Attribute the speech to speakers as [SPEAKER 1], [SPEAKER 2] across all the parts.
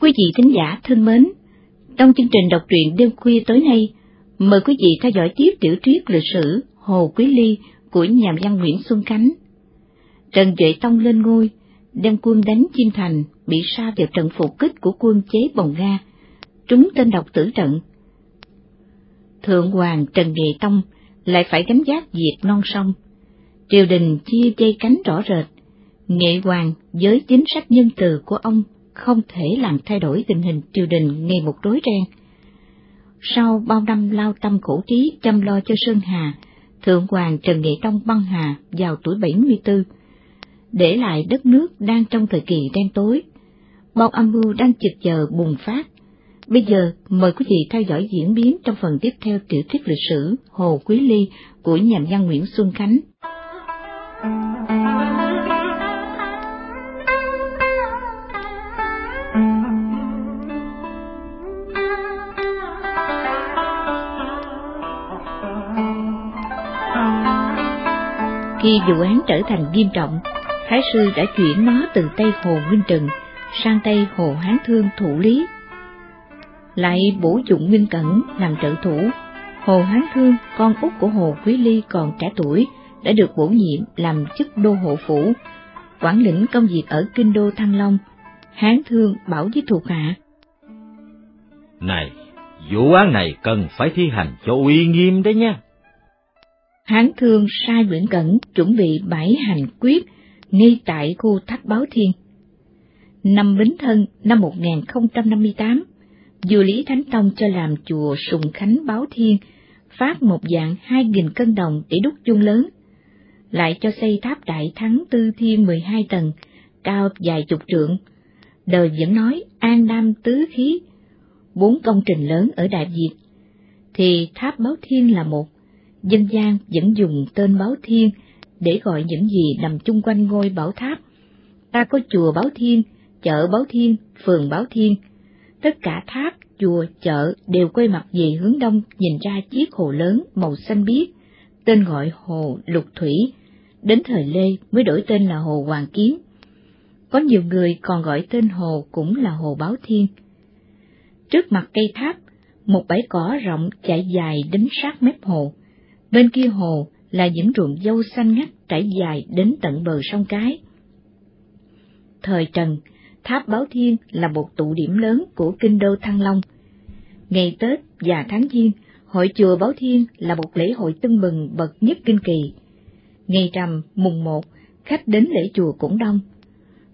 [SPEAKER 1] Quý vị thính giả thân mến, trong chương trình đọc truyện đêm khuya tối nay, mời quý vị theo dõi tiếp tiểu thuyết lịch sử Hồ Quý Ly của nhà văn Nguyễn Xuân Khánh. Trần Duệ Tông lên ngôi, đem quân đánh Chim Thành, bị sa vào trận phục kích của quân chế Bồng Nga, trúng tên độc tử trận. Thượng hoàng Trần Duệ Tông lại phải gánh giác diệt non sông, triều đình chia dây cánh rõ rệt, nghệ hoàng với chính sách nhân từ của ông không thể làm thay đổi tình hình triều đình ngày một rối ren. Sau bao năm lao tâm khổ trí chăm lo cho Sơn Hà, Thượng hoàng Trần Nghệ Tông băng hà vào tuổi 74, để lại đất nước đang trong thời kỳ đen tối. Bao âm mưu đang chực chờ bùng phát. Bây giờ mời quý vị theo dõi diễn biến trong phần tiếp theo tiểu thuyết lịch sử Hồ Quý Ly của nhà văn Nguyễn Xuân Khánh. Khi vụ án trở thành nghiêm trọng, Thái sư đã chuyển nó từ tay Hồ Nguyên Trừng sang tay Hồ Hán Thương thủ lý. Lại bổ dụng Nguyên Cẩn làm trợ thủ, Hồ Hán Thương, con út của Hồ Quý Ly còn trẻ tuổi, đã được bổ nhiệm làm chức đô hộ phủ, quản lĩnh công việc ở kinh đô Thăng Long. Hán Thương bảo với thuộc hạ.
[SPEAKER 2] Này, vụ án này cần phải thi hành cho uy nghiêm đấy nha.
[SPEAKER 1] Hán Thương sai Nguyễn Cẩn chuẩn bị bảy hành quyết ngay tại khu Thác Báo Thiên. Năm Bính Thân năm 1058, vua Lý Thánh Tông cho làm chùa Sùng Khánh Báo Thiên, phát một dạng hai nghìn cân đồng để đúc chuông lớn, lại cho xây tháp đại thắng tư thiên 12 tầng, cao dài chục trượng. Đời vẫn nói an nam tứ khí, bốn công trình lớn ở Đại Việt, thì tháp Báo Thiên là một, dân gian vẫn dùng tên Báo Thiên để gọi những gì nằm chung quanh ngôi bảo tháp. Ta có chùa Báo Thiên, chợ Báo Thiên, phường Báo Thiên. Tất cả tháp, chùa, chợ đều quay mặt về hướng đông nhìn ra chiếc hồ lớn màu xanh biếc, tên gọi hồ Lục Thủy, đến thời Lê mới đổi tên là hồ Hoàng Kiếm. Có nhiều người còn gọi tên hồ cũng là hồ Báo Thiên. Trước mặt cây tháp, một bãi cỏ rộng chạy dài đến sát mép hồ. Bên kia hồ là những ruộng dâu xanh ngắt trải dài đến tận bờ sông Cái. Thời Trần, Tháp Báo Thiên là một tụ điểm lớn của kinh đô Thăng Long. Ngày Tết và tháng Giêng, hội chùa Báo Thiên là một lễ hội tưng bừng bậc nhất kinh kỳ. Ngày rằm mùng một, khách đến lễ chùa cũng đông.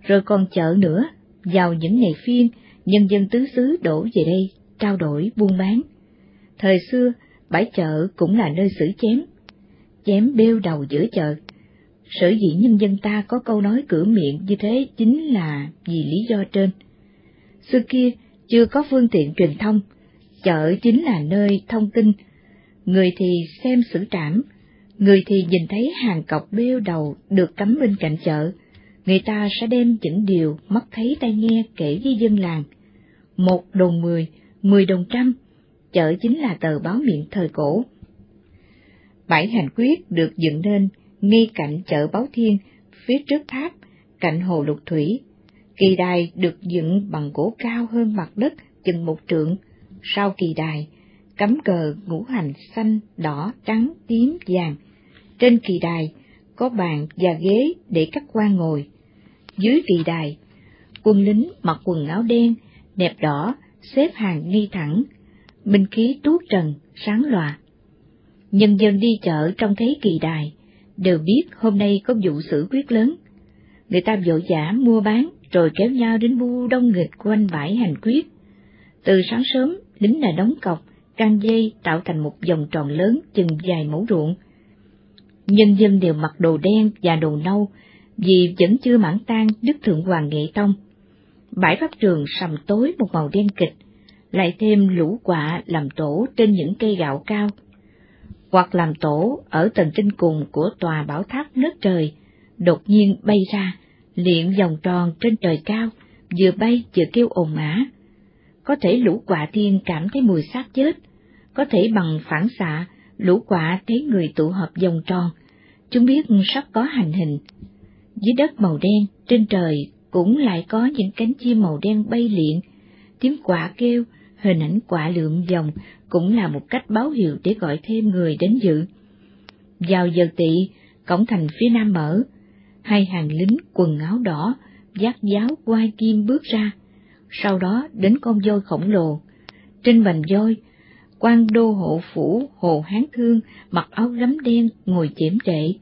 [SPEAKER 1] Rồi còn chợ nữa, vào những ngày phiên, nhân dân tứ xứ đổ về đây, trao đổi buôn bán. Thời xưa, bãi chợ cũng là nơi xử chém, chém bêu đầu giữa chợ. Sở dĩ nhân dân ta có câu nói cửa miệng như thế chính là vì lý do trên. Xưa kia chưa có phương tiện truyền thông, chợ chính là nơi thông tin, người thì xem xử trảm, người thì nhìn thấy hàng cọc bêu đầu được cắm bên cạnh chợ, người ta sẽ đem những điều mắt thấy tai nghe kể với dân làng. Một đồng mười, mười đồng trăm, chợ chính là tờ báo miệng thời cổ. Bãi hành quyết được dựng nên ngay cạnh chợ Báo Thiên, phía trước tháp, cạnh hồ lục thủy. Kỳ đài được dựng bằng gỗ cao hơn mặt đất chừng một trượng. Sau kỳ đài, cắm cờ ngũ hành xanh, đỏ, trắng, tím, vàng. Trên kỳ đài có bàn và ghế để các quan ngồi. Dưới kỳ đài, quân lính mặc quần áo đen, nẹp đỏ, xếp hàng nghi thẳng, minh khí tuốt trần, sáng lòa. Nhân dân đi chợ trong thấy kỳ đài, đều biết hôm nay có vụ xử quyết lớn. Người ta vội vã mua bán, rồi kéo nhau đến bu đông nghịch quanh bãi hành quyết. Từ sáng sớm, lính đã đóng cọc, can dây tạo thành một vòng tròn lớn chừng dài mẫu ruộng. Nhân dân đều mặc đồ đen và đồ nâu, vì vẫn chưa mãn tan Đức Thượng Hoàng Nghệ Tông. Bãi pháp trường sầm tối một màu đen kịch, lại thêm lũ quạ làm tổ trên những cây gạo cao hoặc làm tổ ở tầng trên cùng của tòa bảo tháp nước trời, đột nhiên bay ra, liệm vòng tròn trên trời cao, vừa bay vừa kêu ồn ả. Có thể lũ quạ thiên cảm thấy mùi xác chết, có thể bằng phản xạ, lũ quạ thấy người tụ hợp vòng tròn, chúng biết sắp có hành hình. Dưới đất màu đen, trên trời cũng lại có những cánh chim màu đen bay liệm Tiếng quả kêu, hình ảnh quả lượm vòng cũng là một cách báo hiệu để gọi thêm người đến dự. Vào giờ tỵ, cổng thành phía nam mở, hai hàng lính quần áo đỏ, giác giáo quai kim bước ra, sau đó đến con voi khổng lồ. Trên bành voi, quan đô hộ phủ Hồ Hán Thương mặc áo gấm đen ngồi chễm trệ.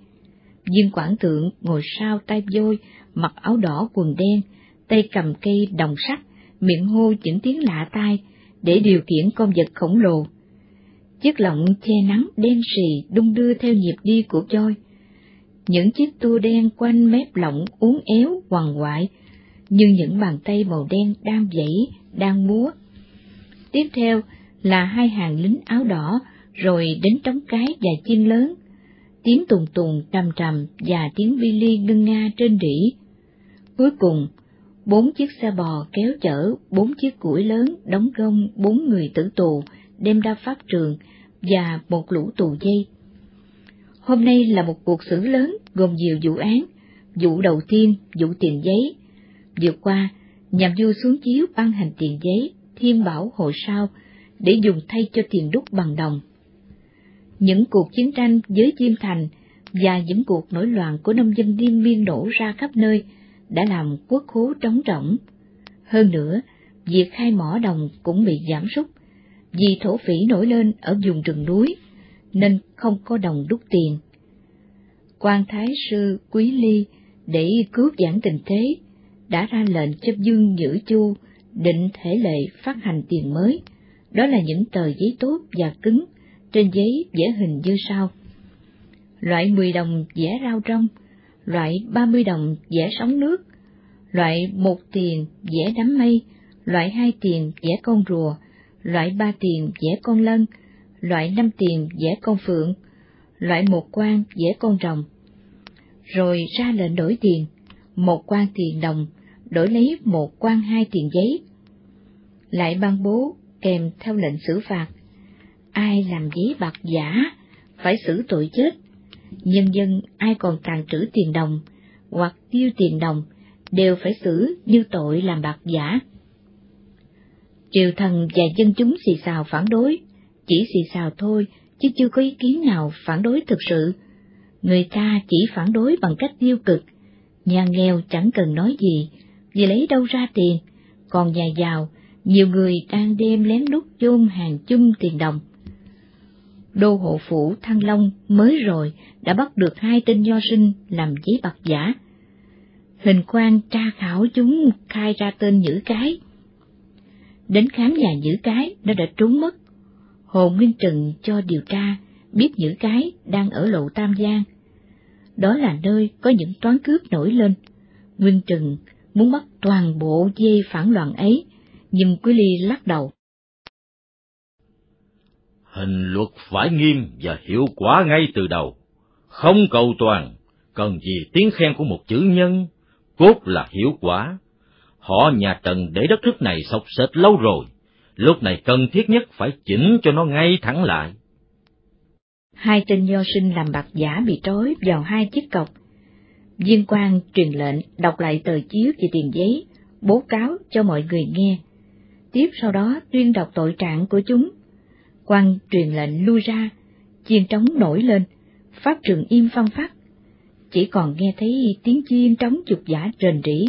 [SPEAKER 1] Dương Quảng tượng ngồi sau tay voi, mặc áo đỏ quần đen, tay cầm cây đồng sắt, miệng hô những tiếng lạ tai để điều khiển con vật khổng lồ. Chiếc lọng che nắng đen sì đung đưa theo nhịp đi của voi. Những chiếc tua đen quanh mép lọng uốn éo quằn quại, như những bàn tay màu đen đang vẫy, đang múa. Tiếp theo là hai hàng lính áo đỏ, rồi đến trống cái và chiên lớn, tiếng tùng tùng trầm trầm và tiếng vi ly ngân nga trên đỉ. Cuối cùng, bốn chiếc xe bò kéo chở bốn chiếc củi lớn đóng gông bốn người tử tù đem ra pháp trường và một lũ tù dây. Hôm nay là một cuộc xử lớn gồm nhiều vụ án, vụ đầu tiên, vụ tiền giấy. Vừa qua, nhằm vua xuống chiếu ban hành tiền giấy, thiên bảo hộ sao, để dùng thay cho tiền đúc bằng đồng. Những cuộc chiến tranh với Diêm Thành và những cuộc nổi loạn của nông dân liên miên nổ ra khắp nơi đã làm quốc khố trống rỗng. Hơn nữa, việc khai mỏ đồng cũng bị giảm sút, vì thổ phỉ nổi lên ở vùng rừng núi, nên không có đồng đúc tiền. quan Thái Sư Quý Ly để cứu giảng tình thế, đã ra lệnh cho Dương Nhữ Chu định thể lệ phát hành tiền mới, đó là những tờ giấy tốt và cứng, trên giấy vẽ hình như sau. Loại 10 đồng vẽ rau trong, loại 30 đồng vẽ sóng nước, loại một tiền vẽ đám mây, loại hai tiền vẽ con rùa, loại ba tiền vẽ con lân, loại năm tiền vẽ con phượng, loại một quan vẽ con rồng. Rồi ra lệnh đổi tiền, một quan tiền đồng, đổi lấy một quan hai tiền giấy. Lại ban bố kèm theo lệnh xử phạt, ai làm giấy bạc giả phải xử tội chết. Nhân dân ai còn tàn trữ tiền đồng hoặc tiêu tiền đồng đều phải xử như tội làm bạc giả. Triều thần và dân chúng xì xào phản đối, chỉ xì xào thôi chứ chưa có ý kiến nào phản đối thực sự. Người ta chỉ phản đối bằng cách tiêu cực, nhà nghèo chẳng cần nói gì, vì lấy đâu ra tiền, còn nhà giàu, nhiều người đang đêm lén lút chôn hàng chung tiền đồng. Đô hộ phủ Thăng Long mới rồi đã bắt được hai tên nho sinh làm giấy bạc giả. Hình quan tra khảo chúng khai ra tên Nhữ Cái. Đến khám nhà Nhữ Cái, nó đã trốn mất. Hồ Nguyên Trừng cho điều tra, biết Nhữ Cái đang ở lộ Tam Giang. Đó là nơi có những toán cướp nổi lên. Nguyên Trừng muốn bắt toàn bộ dây phản loạn ấy, nhưng Quý Ly lắc đầu.
[SPEAKER 2] Hình luật phải nghiêm và hiệu quả ngay từ đầu, không cầu toàn, cần gì tiếng khen của một chữ nhân, cốt là hiệu quả. Họ nhà Trần để đất nước này sọc sệt lâu rồi, lúc này cần thiết nhất phải chỉnh cho nó ngay thẳng lại.
[SPEAKER 1] Hai tên nho sinh làm bạc giả bị trói vào hai chiếc cọc. Viên quan truyền lệnh đọc lại tờ chiếu về tiền giấy, bố cáo cho mọi người nghe. Tiếp sau đó tuyên đọc tội trạng của chúng quan truyền lệnh lui ra, chiên trống nổi lên, pháp trường im phăng phát. Chỉ còn nghe thấy tiếng chiên trống chục giả rền rỉ,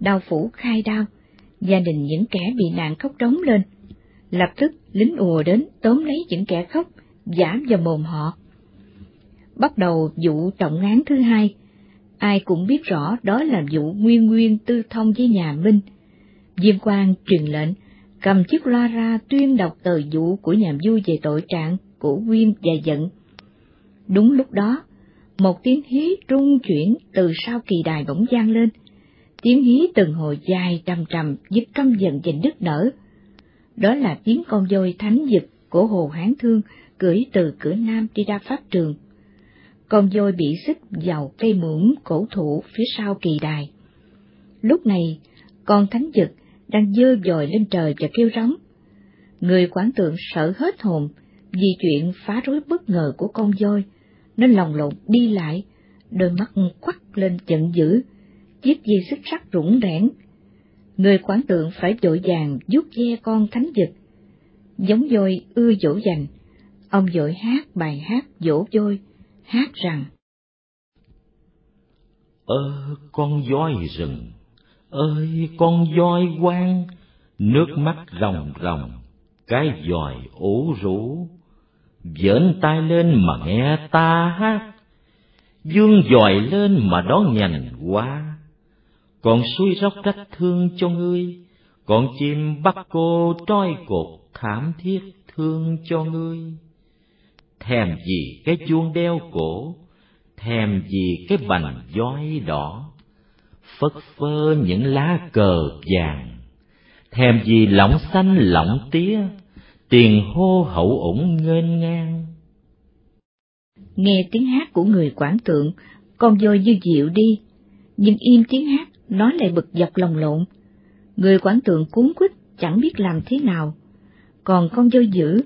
[SPEAKER 1] đau phủ khai đau, gia đình những kẻ bị nạn khóc trống lên. Lập tức lính ùa đến tóm lấy những kẻ khóc, giảm vào mồm họ. Bắt đầu vụ trọng án thứ hai, ai cũng biết rõ đó là vụ nguyên nguyên tư thông với nhà Minh. Diêm quan truyền lệnh, cầm chiếc loa ra tuyên đọc tờ vụ của nhà vua về tội trạng của Nguyên và giận. Đúng lúc đó, một tiếng hí trung chuyển từ sau kỳ đài bỗng vang lên. Tiếng hí từng hồi dài trầm trầm giúp căm giận và đứt nở. Đó là tiếng con voi thánh dực của Hồ Hán Thương cưỡi từ cửa Nam đi ra pháp trường. Con voi bị xích vào cây muỗng cổ thụ phía sau kỳ đài. Lúc này, con thánh dực đang dơ dòi lên trời và kêu rống. Người quản tượng sợ hết hồn vì chuyện phá rối bất ngờ của con voi, nên lòng lộn đi lại, đôi mắt quắt lên giận dữ, chiếc dây xích sắt rủng rẽn. người quản tượng phải vội vàng vuốt ve con thánh giật, Giống voi ưa dỗ dành, ông vội hát bài hát dỗ voi, hát rằng
[SPEAKER 3] Ơ con voi rừng, ơi con voi quang, nước mắt ròng ròng, cái dòi ủ rũ, vỡn tai lên mà nghe ta hát, dương dòi lên mà đón nhành qua. Còn suy róc rách thương cho ngươi, còn chim bắt cô trói cột thảm thiết thương cho ngươi. Thèm gì cái chuông đeo cổ, thèm gì cái bành voi đỏ, phất phơ những lá cờ vàng, thèm gì lỏng xanh lỏng tía, tiền hô hậu ủng nghênh ngang.
[SPEAKER 1] Nghe tiếng hát của người quản tượng, con voi như dịu đi, nhưng im tiếng hát, nó lại bực dọc lòng lộn. Người quản tượng cuốn quýt chẳng biết làm thế nào. Còn con voi dữ,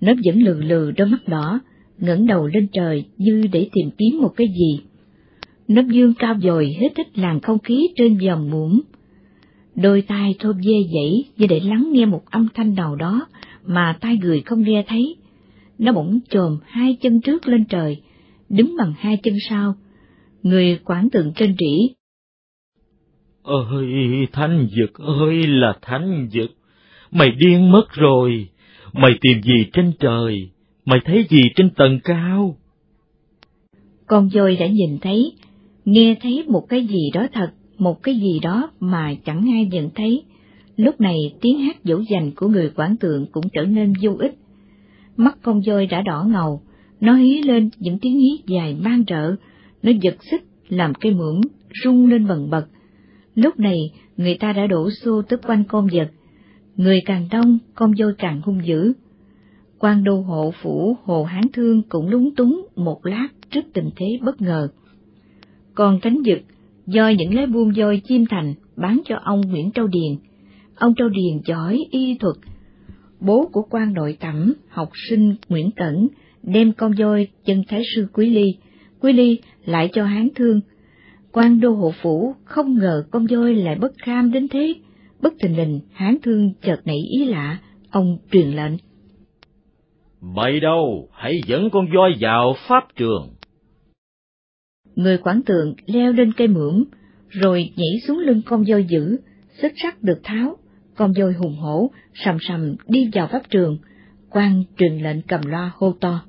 [SPEAKER 1] nó vẫn lừ lừ đôi mắt đỏ, ngẩng đầu lên trời như để tìm kiếm một cái gì. Nó dương cao dồi hết thích làn không khí trên dòng muỗng. Đôi tai thô dê dãy như để lắng nghe một âm thanh nào đó mà tai người không nghe thấy. Nó bỗng chồm hai chân trước lên trời, đứng bằng hai chân sau. Người quản tượng trên rỉ.
[SPEAKER 3] Ơi, thánh dực ơi là thánh dực, mày điên mất rồi, mày tìm gì trên trời, mày thấy gì trên tầng cao?
[SPEAKER 1] Con voi đã nhìn thấy, nghe thấy một cái gì đó thật, một cái gì đó mà chẳng ai nhận thấy. Lúc này tiếng hát dỗ dành của người quản tượng cũng trở nên vô ích. Mắt con voi đã đỏ ngầu, nó hí lên những tiếng hí dài mang rợ, nó giật xích làm cây muỗng rung lên bần bật. Lúc này người ta đã đổ xô tới quanh con vật, người càng đông con voi càng hung dữ. quan đô hộ phủ Hồ Hán Thương cũng lúng túng một lát trước tình thế bất ngờ. Còn cánh dực, do những lá buông voi chim thành bán cho ông Nguyễn Châu Điền, ông Châu Điền giỏi y thuật. Bố của quan nội tẩm, học sinh Nguyễn Cẩn, đem con voi chân thái sư Quý Ly, Quý Ly lại cho Hán Thương. quan đô hộ phủ không ngờ con voi lại bất kham đến thế, bất tình lình Hán Thương chợt nảy ý lạ, ông truyền lệnh.
[SPEAKER 3] Bậy đâu, hãy dẫn con voi vào pháp trường.
[SPEAKER 1] Người quản tượng leo lên cây mượm, rồi nhảy xuống lưng con voi dữ, xích sắt được tháo, con voi hùng hổ, sầm sầm đi vào pháp trường, quan truyền lệnh cầm loa hô to.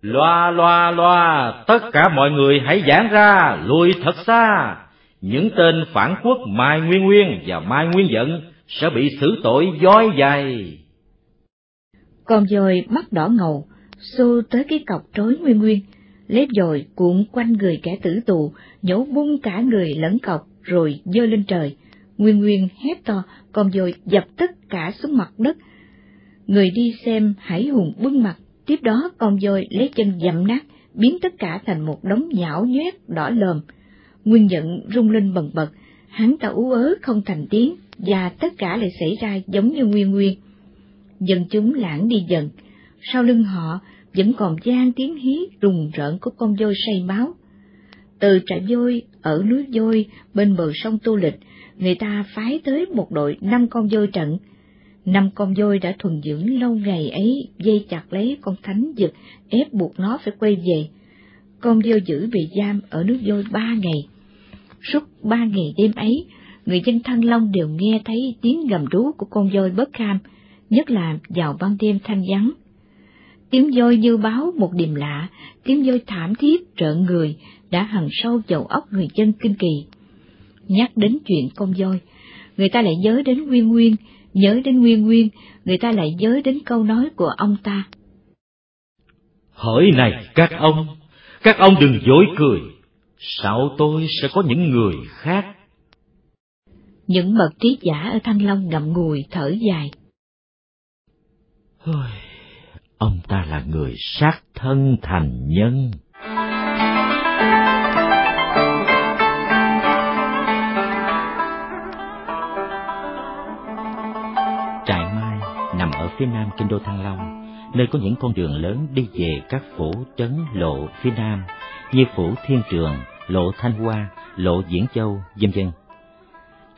[SPEAKER 3] Loa loa loa, tất cả mọi người hãy giãn ra, lùi thật xa. Những tên phản quốc Mai Nguyên Nguyên và Mai Nguyên Giận sẽ bị xử tội dối dài.
[SPEAKER 1] Con voi mắt đỏ ngầu, xô tới cái cọc trối Nguyên Nguyên, lép dồi cuộn quanh người kẻ tử tù, nhổ bung cả người lẫn cọc rồi dơ lên trời. Nguyên Nguyên hét to, con dồi dập tất cả xuống mặt đất. Người đi xem hải hùng bưng mặt, tiếp đó con dồi lấy chân dậm nát, biến tất cả thành một đống nhão nhoét đỏ lờm Nguyên giận rung lên bần bật, hắn ta ú ớ không thành tiếng, và tất cả lại xảy ra giống như Nguyên Nguyên. Dân chúng lãng đi dần, sau lưng họ vẫn còn gian tiếng hí rùng rợn của con voi say máu. Từ trại voi ở núi voi bên bờ sông Tu Lịch, người ta phái tới một đội năm con voi trận. Năm con voi đã thuần dưỡng lâu ngày ấy dây chặt lấy con thánh dực ép buộc nó phải quay về. Con voi giữ bị giam ở nước voi ba ngày. Suốt ba ngày đêm ấy, người dân Thăng Long đều nghe thấy tiếng gầm rú của con voi bất kham, nhất là vào ban đêm thanh vắng. Tiếng voi như báo một điềm lạ, tiếng voi thảm thiết rợn người đã hằn sâu vào óc người dân kinh kỳ. Nhắc đến chuyện con voi, người ta lại nhớ đến Nguyên Nguyên, nhớ đến Nguyên Nguyên, người ta lại nhớ đến câu nói của ông ta.
[SPEAKER 3] Hỡi này các ông, các ông đừng dối cười, sao tôi sẽ có những người khác?
[SPEAKER 1] Những bậc trí giả ở Thanh Long ngậm ngùi thở dài.
[SPEAKER 3] Ôi, ông ta là người sát thân thành nhân. Trại Mai nằm ở phía nam kinh đô Thăng Long, nơi có những con đường lớn đi về các phủ trấn lộ phía nam như phủ Thiên Trường, lộ Thanh Hoa, lộ Diễn Châu, vân vân.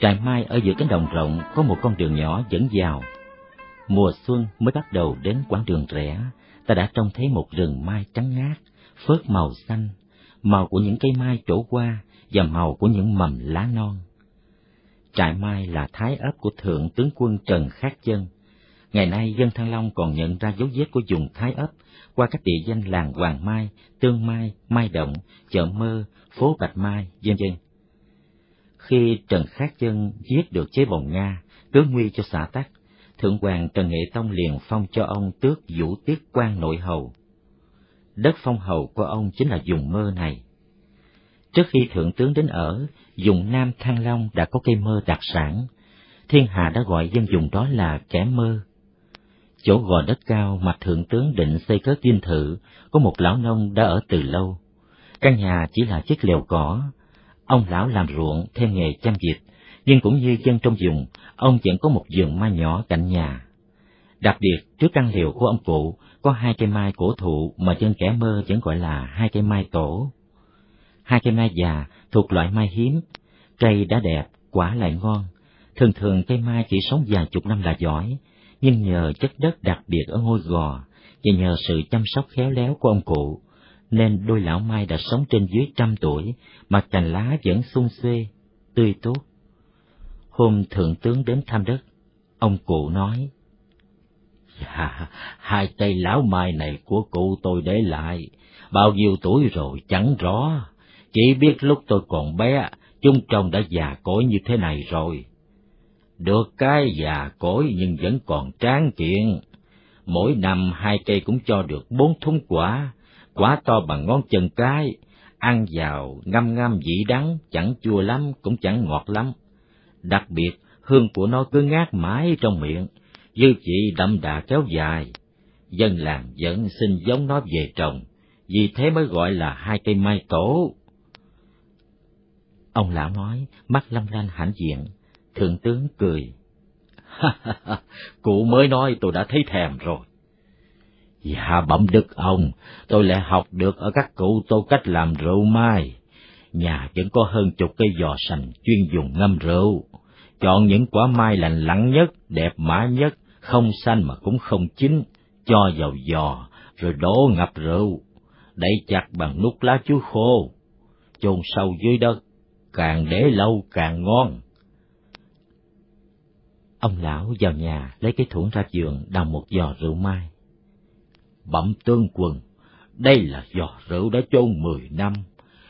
[SPEAKER 3] Trại mai ở giữa cánh đồng rộng có một con đường nhỏ dẫn vào. Mùa xuân mới bắt đầu đến quãng đường rẽ, ta đã trông thấy một rừng mai trắng ngát, phớt màu xanh, màu của những cây mai trổ qua và màu của những mầm lá non. Trại mai là thái ấp của Thượng tướng quân Trần Khát Chân. Ngày nay dân Thăng Long còn nhận ra dấu vết của vùng thái ấp qua các địa danh làng Hoàng Mai, Tương Mai, Mai Động, Chợ Mơ, phố Bạch Mai, vân vân. Khi Trần Khát Chân giết được chế bồng Nga, tướng nguy cho xã tác Thượng hoàng Trần Nghệ Tông liền phong cho ông tước vũ tiết quan nội hầu. Đất phong hầu của ông chính là vùng mơ này. Trước khi thượng tướng đến ở, vùng Nam Thăng Long đã có cây mơ đặc sản. Thiên hạ đã gọi dân dùng đó là kẻ mơ. Chỗ gò đất cao mà thượng tướng định xây cất dinh thự, có một lão nông đã ở từ lâu. Căn nhà chỉ là chiếc lều cỏ. Ông lão làm ruộng thêm nghề chăm vịt, nhưng cũng như dân trong vùng, ông vẫn có một vườn mai nhỏ cạnh nhà. Đặc biệt, trước căn liều của ông cụ có hai cây mai cổ thụ mà dân kẻ mơ vẫn gọi là hai cây mai tổ. Hai cây mai già thuộc loại mai hiếm, cây đã đẹp, quả lại ngon. Thường thường cây mai chỉ sống vài chục năm là giỏi, nhưng nhờ chất đất đặc biệt ở ngôi gò và nhờ sự chăm sóc khéo léo của ông cụ, nên đôi lão mai đã sống trên dưới trăm tuổi, mà cành lá vẫn sung xuê, tươi tốt. Hôm thượng tướng đến thăm đất, ông cụ nói, Dạ, hai cây lão mai này của cụ tôi để lại, bao nhiêu tuổi rồi chẳng rõ, chỉ biết lúc tôi còn bé, chúng trông đã già cỗi như thế này rồi. Được cái già cỗi nhưng vẫn còn tráng kiện. Mỗi năm hai cây cũng cho được bốn thúng quả, quả to bằng ngón chân cái, ăn vào ngâm ngâm vị đắng, chẳng chua lắm cũng chẳng ngọt lắm. Đặc biệt, hương của nó cứ ngát mãi trong miệng, dư vị đậm đà kéo dài. Dân làng vẫn xin giống nó về trồng, vì thế mới gọi là hai cây mai tổ. Ông lão nói, mắt lâm lanh hãnh diện, thượng tướng cười. Cụ mới nói tôi đã thấy thèm rồi. Dạ bẩm đức ông, tôi lại học được ở các cụ tôi cách làm rượu mai. Nhà vẫn có hơn chục cây giò sành chuyên dùng ngâm rượu. Chọn những quả mai lành lặn nhất, đẹp mã nhất, không xanh mà cũng không chín, cho vào giò, rồi đổ ngập rượu, đẩy chặt bằng nút lá chuối khô, chôn sâu dưới đất, càng để lâu càng ngon. Ông lão vào nhà lấy cái thủng ra giường đào một giò rượu mai. Bẩm tương quần, đây là giò rượu đã chôn mười năm,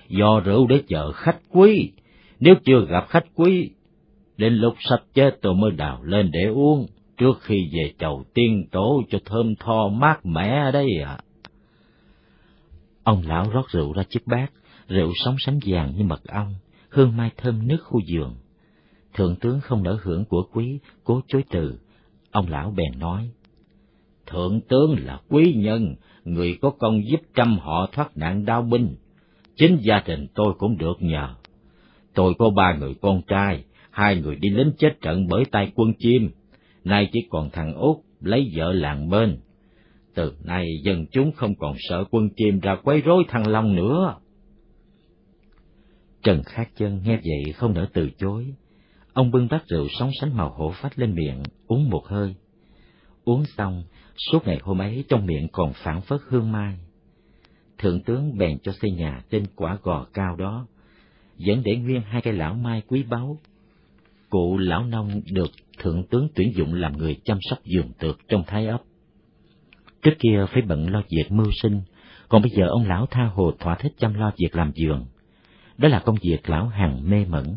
[SPEAKER 3] do rượu để chờ khách quý, nếu chưa gặp khách quý, đến lúc sắp chết tôi mới đào lên để uống, trước khi về chầu tiên tổ cho thơm tho mát mẻ đây ạ. À. Ông lão rót rượu ra chiếc bát, rượu sóng sánh vàng như mật ong, hương mai thơm nước khu giường. Thượng tướng không nỡ hưởng của quý, cố chối từ. Ông lão bèn nói, Thượng tướng là quý nhân, người có công giúp trăm họ thoát nạn đau binh. Chính gia đình tôi cũng được nhờ. Tôi có ba người con trai, hai người đi lính chết trận bởi tay quân chim, nay chỉ còn thằng út lấy vợ làng bên. Từ nay dân chúng không còn sợ quân chim ra quấy rối thăng long nữa. Trần Khát Chân nghe vậy không nỡ từ chối. Ông bưng bát rượu sóng sánh màu hổ phách lên miệng, uống một hơi. Uống xong, suốt ngày hôm ấy trong miệng còn phản phất hương mai. Thượng tướng bèn cho xây nhà trên quả gò cao đó, vẫn để nguyên hai cây lão mai quý báu. Cụ lão nông được thượng tướng tuyển dụng làm người chăm sóc giường tược trong thái ấp. Trước kia phải bận lo việc mưu sinh, còn bây giờ ông lão tha hồ thỏa thích chăm lo việc làm giường đó là công việc lão hàng mê mẩn.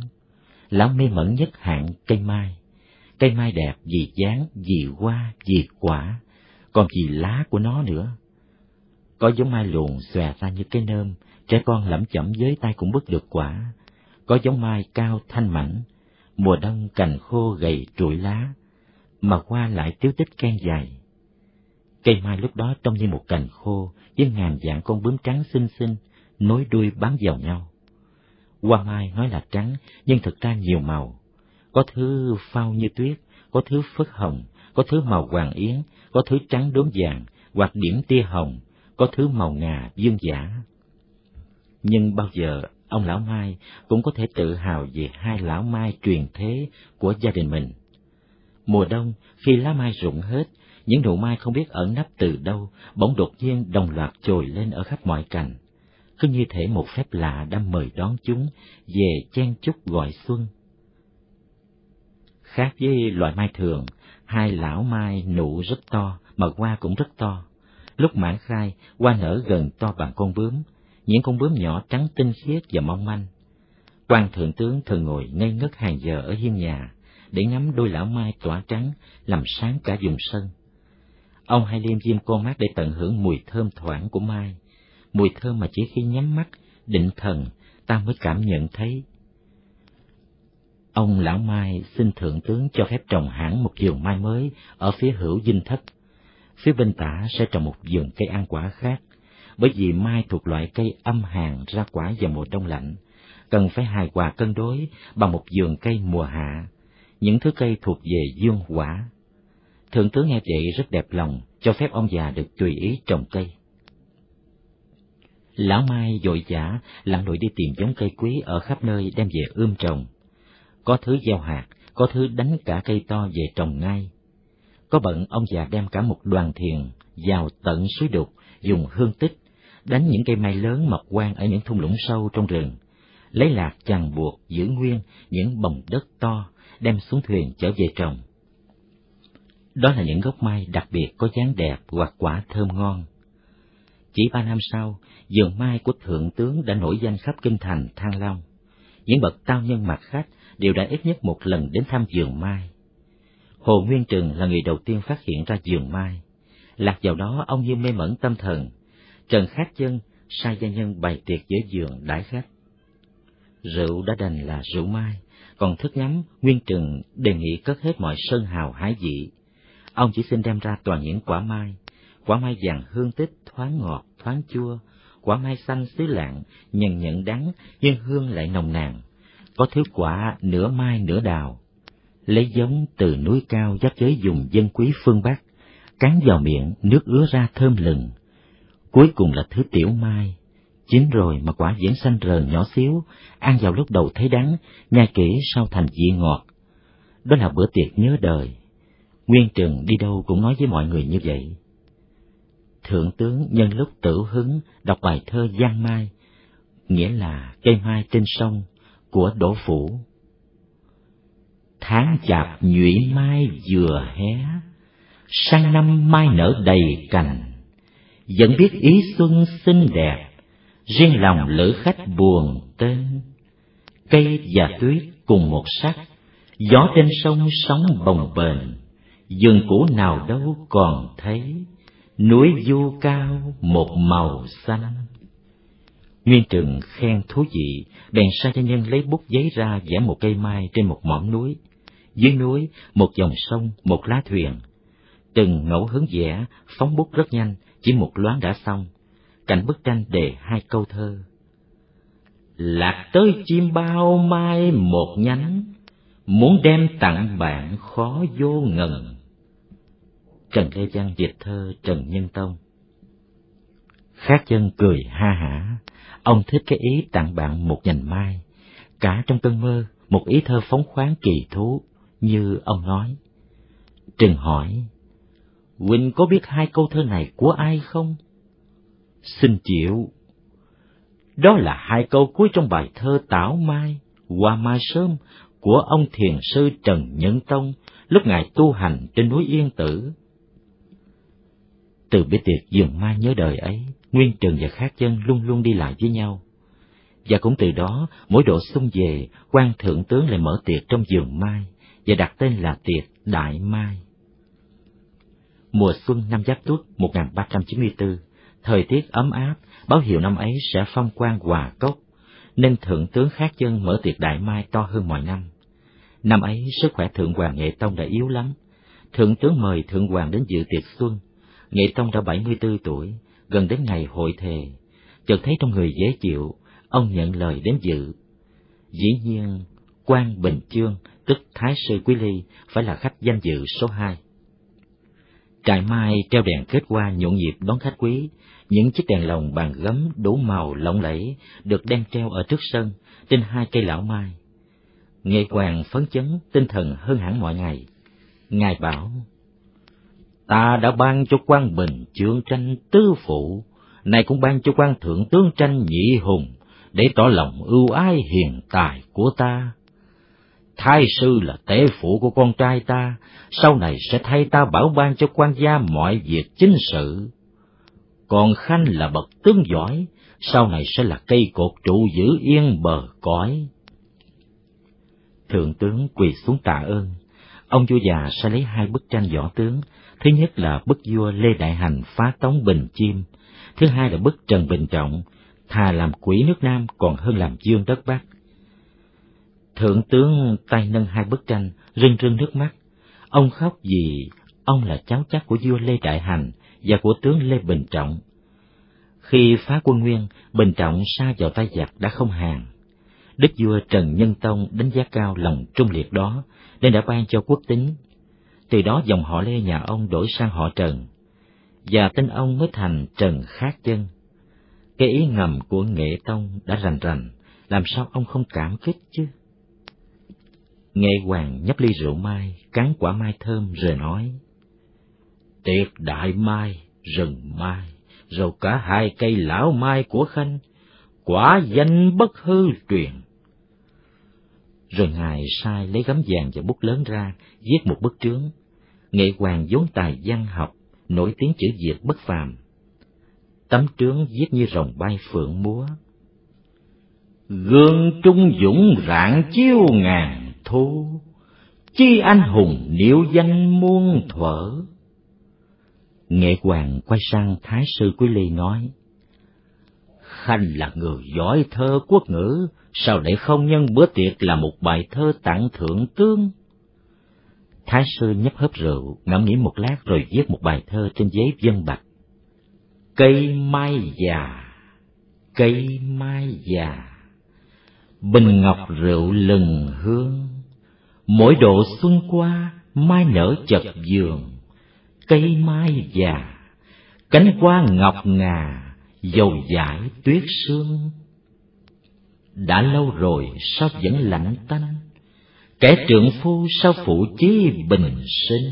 [SPEAKER 3] Lão mê mẩn nhất hạng cây mai. Cây mai đẹp vì dáng, vì hoa, vì quả, còn vì lá của nó nữa. Có giống mai luồn xòe ra như cây nơm, trẻ con lẩm chẩm với tay cũng bứt được quả. Có giống mai cao thanh mảnh, mùa đông cành khô gầy trụi lá, mà qua lại tiếu tích can dài. Cây mai lúc đó trông như một cành khô với ngàn dạng con bướm trắng xinh xinh, nối đuôi bám vào nhau. Hoa mai nói là trắng, nhưng thực ra nhiều màu. Có thứ phao như tuyết, có thứ phớt hồng, có thứ màu hoàng yến, có thứ trắng đốm vàng, hoặc điểm tia hồng, có thứ màu ngà dương giả. Nhưng bao giờ ông lão Mai cũng có thể tự hào về hai lão Mai truyền thế của gia đình mình. Mùa đông, khi lá mai rụng hết, những nụ mai không biết ẩn nấp từ đâu, bỗng đột nhiên đồng loạt trồi lên ở khắp mọi cành. Cứ như thể một phép lạ đã mời đón chúng về chen chúc gọi xuân. Khác với loại mai thường, hai lão mai nụ rất to, mà hoa cũng rất to. Lúc mãn khai, hoa nở gần to bằng con bướm, những con bướm nhỏ trắng tinh khiết và mong manh. quan thượng tướng thường ngồi ngây ngất hàng giờ ở hiên nhà, để ngắm đôi lão mai tỏa trắng, làm sáng cả vùng sân. Ông hay liêm diêm con mắt để tận hưởng mùi thơm thoảng của mai, mùi thơm mà chỉ khi nhắm mắt, định thần, ta mới cảm nhận thấy. Ông lão Mai xin thượng tướng cho phép trồng hẳn một vườn mai mới ở phía hữu dinh thất. Phía bên tả sẽ trồng một vườn cây ăn quả khác, bởi vì mai thuộc loại cây âm hàn ra quả vào mùa đông lạnh, cần phải hài hòa cân đối bằng một vườn cây mùa hạ, những thứ cây thuộc về dương quả. Thượng tướng nghe vậy rất đẹp lòng, cho phép ông già được tùy ý trồng cây. Lão Mai dội vã lặn lội đi tìm giống cây quý ở khắp nơi đem về ươm trồng. Có thứ gieo hạt, có thứ đánh cả cây to về trồng ngay. Có bận ông già đem cả một đoàn thiền vào tận suối đục, dùng hương tích, đánh những cây mai lớn mọc quang ở những thung lũng sâu trong rừng, lấy lạc chằng buộc giữ nguyên những bồng đất to, đem xuống thuyền trở về trồng. Đó là những gốc mai đặc biệt có dáng đẹp hoặc quả thơm ngon. Chỉ ba năm sau, vườn mai của thượng tướng đã nổi danh khắp kinh thành Thăng Long. Những bậc tao nhân mặt khách đều đã ít nhất một lần đến thăm vườn mai. Hồ Nguyên Trừng là người đầu tiên phát hiện ra giường mai. Lạc vào đó ông như mê mẩn tâm thần. Trần Khát Chân sai gia nhân bày tiệc giữa giường đãi khách. Rượu đã đành là rượu mai, còn thức nhắm Nguyên Trừng đề nghị cất hết mọi sơn hào hái dị. Ông chỉ xin đem ra toàn những quả mai, quả mai vàng hương tích thoáng ngọt, thoáng chua, quả mai xanh xứ lạng, nhận nhẫn đắng, nhưng hương lại nồng nàn. Có thứ quả nửa mai nửa đào, lấy giống từ núi cao giáp giới dùng dân quý phương Bắc, cắn vào miệng, nước ứa ra thơm lừng. Cuối cùng là thứ tiểu mai, chín rồi mà quả vẫn xanh rờn nhỏ xíu, ăn vào lúc đầu thấy đắng, nhai kỹ sau thành vị ngọt. Đó là bữa tiệc nhớ đời. Nguyên Trừng đi đâu cũng nói với mọi người như vậy. Thượng tướng nhân lúc tử hứng đọc bài thơ Giang Mai, nghĩa là cây mai trên sông của Đỗ Phủ. Tháng chạp nhụy mai vừa hé, sang năm mai nở đầy cành, vẫn biết ý xuân xinh đẹp, riêng lòng lữ khách buồn tên. Cây và tuyết cùng một sắc, gió trên sông sóng bồng bềnh, vườn cũ nào đâu còn thấy, núi du cao một màu xanh. Nguyên Trừng khen thú vị, bèn sai cho nhân lấy bút giấy ra vẽ một cây mai trên một mỏm núi. Dưới núi, một dòng sông, một lá thuyền. Từng ngẫu hứng vẽ, phóng bút rất nhanh, chỉ một loáng đã xong. cảnh bức tranh đề hai câu thơ. Lạc tới chim bao mai một nhánh, muốn đem tặng bạn khó vô ngần. Trần Lê Văn dịch thơ Trần Nhân Tông Khác chân cười ha hả, ông thích cái ý tặng bạn một nhành mai, cả trong cơn mơ một ý thơ phóng khoáng kỳ thú, như ông nói. Trừng hỏi, Quỳnh có biết hai câu thơ này của ai không? Xin chịu. Đó là hai câu cuối trong bài thơ Tảo Mai, Hoa Mai Sớm của ông thiền sư Trần Nhân Tông lúc ngài tu hành trên núi Yên Tử. Từ bữa tiệc dường mai nhớ đời ấy, Nguyên Trần và Khác Chân luôn luôn đi lại với nhau. Và cũng từ đó, mỗi độ xuân về, quan thượng tướng lại mở tiệc trong vườn mai, và đặt tên là tiệc Đại Mai. Mùa xuân năm Giáp Tuất 1394, thời tiết ấm áp, báo hiệu năm ấy sẽ phong quan hòa cốc, nên thượng tướng Khác Chân mở tiệc Đại Mai to hơn mọi năm. Năm ấy, sức khỏe Thượng Hoàng Nghệ Tông đã yếu lắm. Thượng tướng mời Thượng Hoàng đến dự tiệc xuân. Nghệ Tông đã 74 tuổi, gần đến ngày hội thề. Chợt thấy trong người dễ chịu, ông nhận lời đến dự. Dĩ nhiên, quan Bình Chương, tức Thái sư Quý Ly, phải là khách danh dự số hai. Trại mai treo đèn kết hoa nhộn nhịp đón khách quý, những chiếc đèn lồng bằng gấm đủ màu lộng lẫy được đem treo ở trước sân trên hai cây lão mai. Nghệ hoàng phấn chấn, tinh thần hơn hẳn mọi ngày. Ngài bảo, ta đã ban cho quan bình chương tranh tứ phụ, nay cũng ban cho quan thượng tướng tranh nhị hùng, để tỏ lòng ưu ái hiền tài của ta. Thái sư là tế phụ của con trai ta, sau này sẽ thay ta bảo ban cho quan gia mọi việc chính sự. Còn Khanh là bậc tướng giỏi, sau này sẽ là cây cột trụ giữ yên bờ cõi. Thượng tướng quỳ xuống tạ ơn, ông vua già sẽ lấy hai bức tranh võ tướng, thứ nhất là bức vua Lê Đại Hành phá tống Bình Chim, thứ hai là bức Trần Bình Trọng, thà làm quỷ nước Nam còn hơn làm dương đất Bắc. Thượng tướng tay nâng hai bức tranh, rưng rưng nước mắt. Ông khóc vì ông là cháu chắc của vua Lê Đại Hành và của tướng Lê Bình Trọng. Khi phá quân Nguyên, Bình Trọng sa vào tay giặc đã không hàng. Đức vua Trần Nhân Tông đánh giá cao lòng trung liệt đó, nên đã ban cho quốc tính. Từ đó dòng họ Lê nhà ông đổi sang họ Trần, và tên ông mới thành Trần Khát Chân. Cái ý ngầm của Nghệ Tông đã rành rành, làm sao ông không cảm kích chứ? Nghe Hoàng nhấp ly rượu mai, cán quả mai thơm rồi nói, Tiệc đại mai, rừng mai, rồi cả hai cây lão mai của Khanh, quả danh bất hư truyền. Rồi Ngài sai lấy gấm vàng và bút lớn ra, viết một bức trướng. Nghệ Hoàng vốn tài văn học, nổi tiếng chữ Việt bất phàm. Tấm trướng viết như rồng bay phượng múa. Gương trung dũng rạng chiêu ngàn thu, chi anh hùng nếu danh muôn thuở. Nghệ Hoàng quay sang Thái sư Quý Ly nói, Khanh là người giỏi thơ quốc ngữ, sao để không nhân bữa tiệc là một bài thơ tặng thượng tướng? Thái sư nhấp hớp rượu, ngẫm nghĩ một lát rồi viết một bài thơ trên giấy dân bạch. Cây mai già, cây mai già, bình ngọc rượu lừng hương, mỗi độ xuân qua mai nở chật vườn cây mai già, cánh hoa ngọc ngà, dầu dải tuyết sương. Đã lâu rồi sao vẫn lạnh tanh, kẻ trượng phu sao phụ chí bình sinh.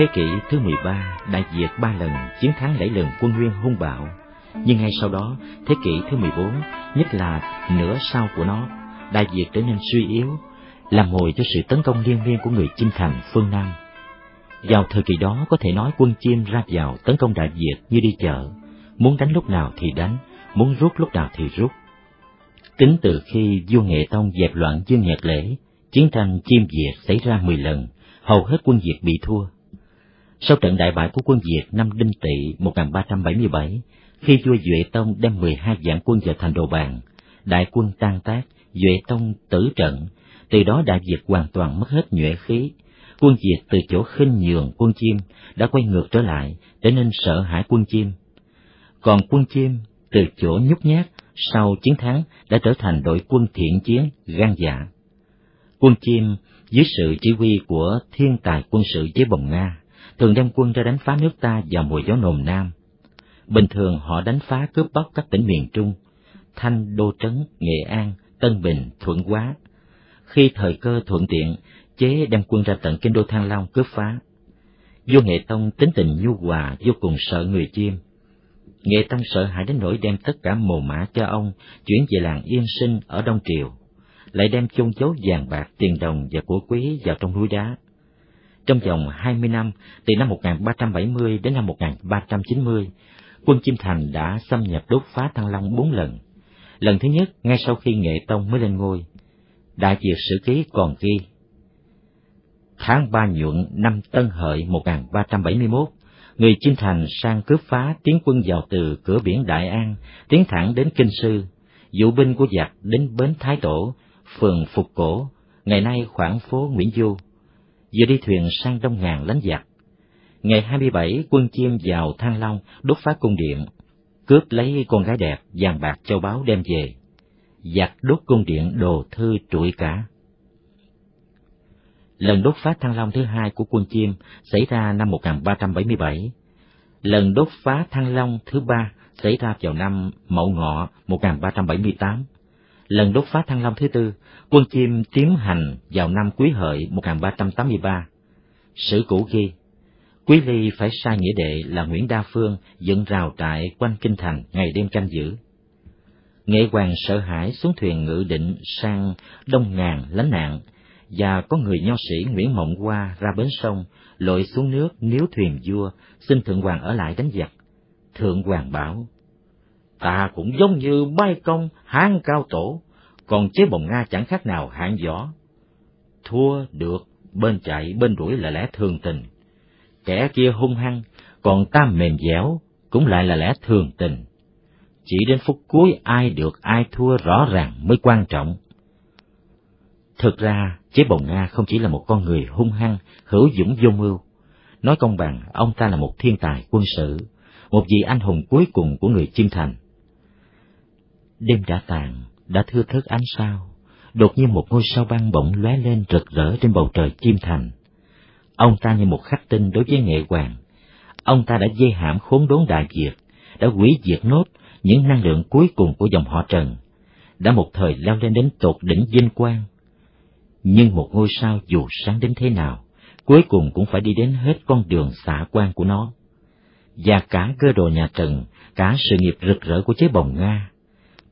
[SPEAKER 3] Thế kỷ thứ 13, Đại diệt ba lần chiến thắng lẫy lừng quân Nguyên hung bạo. Nhưng ngay sau đó, thế kỷ thứ 14, nhất là nửa sau của nó, Đại diệt trở nên suy yếu, làm mồi cho sự tấn công liên miên của người chim thành phương Nam. Vào thời kỳ đó có thể nói quân chim ra vào tấn công Đại diệt như đi chợ, muốn đánh lúc nào thì đánh, muốn rút lúc nào thì rút. Tính từ khi vua Nghệ Tông dẹp loạn Dương Nhật Lễ, chiến tranh chim diệt xảy ra 10 lần, hầu hết quân diệt bị thua sau trận đại bại của quân Việt năm Đinh Tỵ 1377, khi vua Duệ Tông đem 12 vạn quân vào thành Đồ Bàn, đại quân tan tác, Duệ Tông tử trận, từ đó Đại Việt hoàn toàn mất hết nhuệ khí. Quân Việt từ chỗ khinh nhường quân chim đã quay ngược trở lại, trở nên sợ hãi quân chim. Còn quân chim từ chỗ nhút nhát sau chiến thắng đã trở thành đội quân thiện chiến, gan dạ. Quân chim dưới sự chỉ huy của thiên tài quân sự chế bồng Nga thường đem quân ra đánh phá nước ta vào mùa gió nồm nam. Bình thường họ đánh phá cướp bóc các tỉnh miền Trung, Thanh, Đô Trấn, Nghệ An, Tân Bình, Thuận Hóa. Khi thời cơ thuận tiện, chế đem quân ra tận kinh đô Thăng Long cướp phá. Vua Nghệ Tông tính tình nhu hòa vô cùng sợ người chiêm. Nghệ Tông sợ hãi đến nỗi đem tất cả mồ mã cho ông chuyển về làng Yên Sinh ở Đông Triều, lại đem chôn giấu vàng bạc, tiền đồng và của quý vào trong núi đá. Trong vòng 20 năm, từ năm 1370 đến năm 1390, quân Chiêm Thành đã xâm nhập đốt phá Thăng Long bốn lần. Lần thứ nhất, ngay sau khi Nghệ Tông mới lên ngôi, Đại Việt Sử Ký còn ghi Tháng ba nhuận năm Tân Hợi 1371, người Chiêm Thành sang cướp phá tiến quân vào từ cửa biển Đại An, tiến thẳng đến Kinh Sư, dụ binh của giặc đến bến Thái Tổ, phường Phục Cổ, ngày nay khoảng phố Nguyễn Du, vừa đi thuyền sang Đông Ngàn lánh giặc. Ngày 27, quân chiêm vào Thăng Long đốt phá cung điện, cướp lấy con gái đẹp, vàng bạc châu báu đem về. Giặc đốt cung điện đồ thư trụi cả. Lần đốt phá Thăng Long thứ hai của quân chiêm xảy ra năm 1377. Lần đốt phá Thăng Long thứ ba xảy ra vào năm Mậu Ngọ 1378. Lần đốt phá Thăng Long thứ tư, quân Chiêm tiến hành vào năm Quý Hợi 1383. Sử cũ ghi, Quý Ly phải sai nghĩa đệ là Nguyễn Đa Phương dựng rào trại quanh kinh thành ngày đêm canh giữ. Nghệ hoàng sợ hãi xuống thuyền ngự định sang Đông Ngàn lánh nạn, và có người nho sĩ Nguyễn Mộng Hoa ra bến sông, lội xuống nước níu thuyền vua, xin Thượng Hoàng ở lại đánh giặc. Thượng Hoàng bảo, ta cũng giống như bay công hán cao tổ, còn chế bồng Nga chẳng khác nào hạng võ. Thua được, bên chạy bên đuổi là lẽ thường tình. Kẻ kia hung hăng, còn ta mềm dẻo, cũng lại là lẽ thường tình. Chỉ đến phút cuối ai được ai thua rõ ràng mới quan trọng. Thực ra, chế bồng Nga không chỉ là một con người hung hăng, hữu dũng vô mưu. Nói công bằng, ông ta là một thiên tài quân sự, một vị anh hùng cuối cùng của người Chiêm Thành. Đêm đã tàn, đã thưa thớt ánh sao, đột nhiên một ngôi sao băng bỗng lóe lên rực rỡ trên bầu trời chim Thành. Ông ta như một khắc tinh đối với nghệ hoàng. Ông ta đã dây hãm khốn đốn đại diệt, đã hủy diệt nốt những năng lượng cuối cùng của dòng họ Trần, đã một thời leo lên đến tột đỉnh vinh quang. Nhưng một ngôi sao dù sáng đến thế nào, cuối cùng cũng phải đi đến hết con đường xả quan của nó. Và cả cơ đồ nhà Trần, cả sự nghiệp rực rỡ của chế bồng Nga,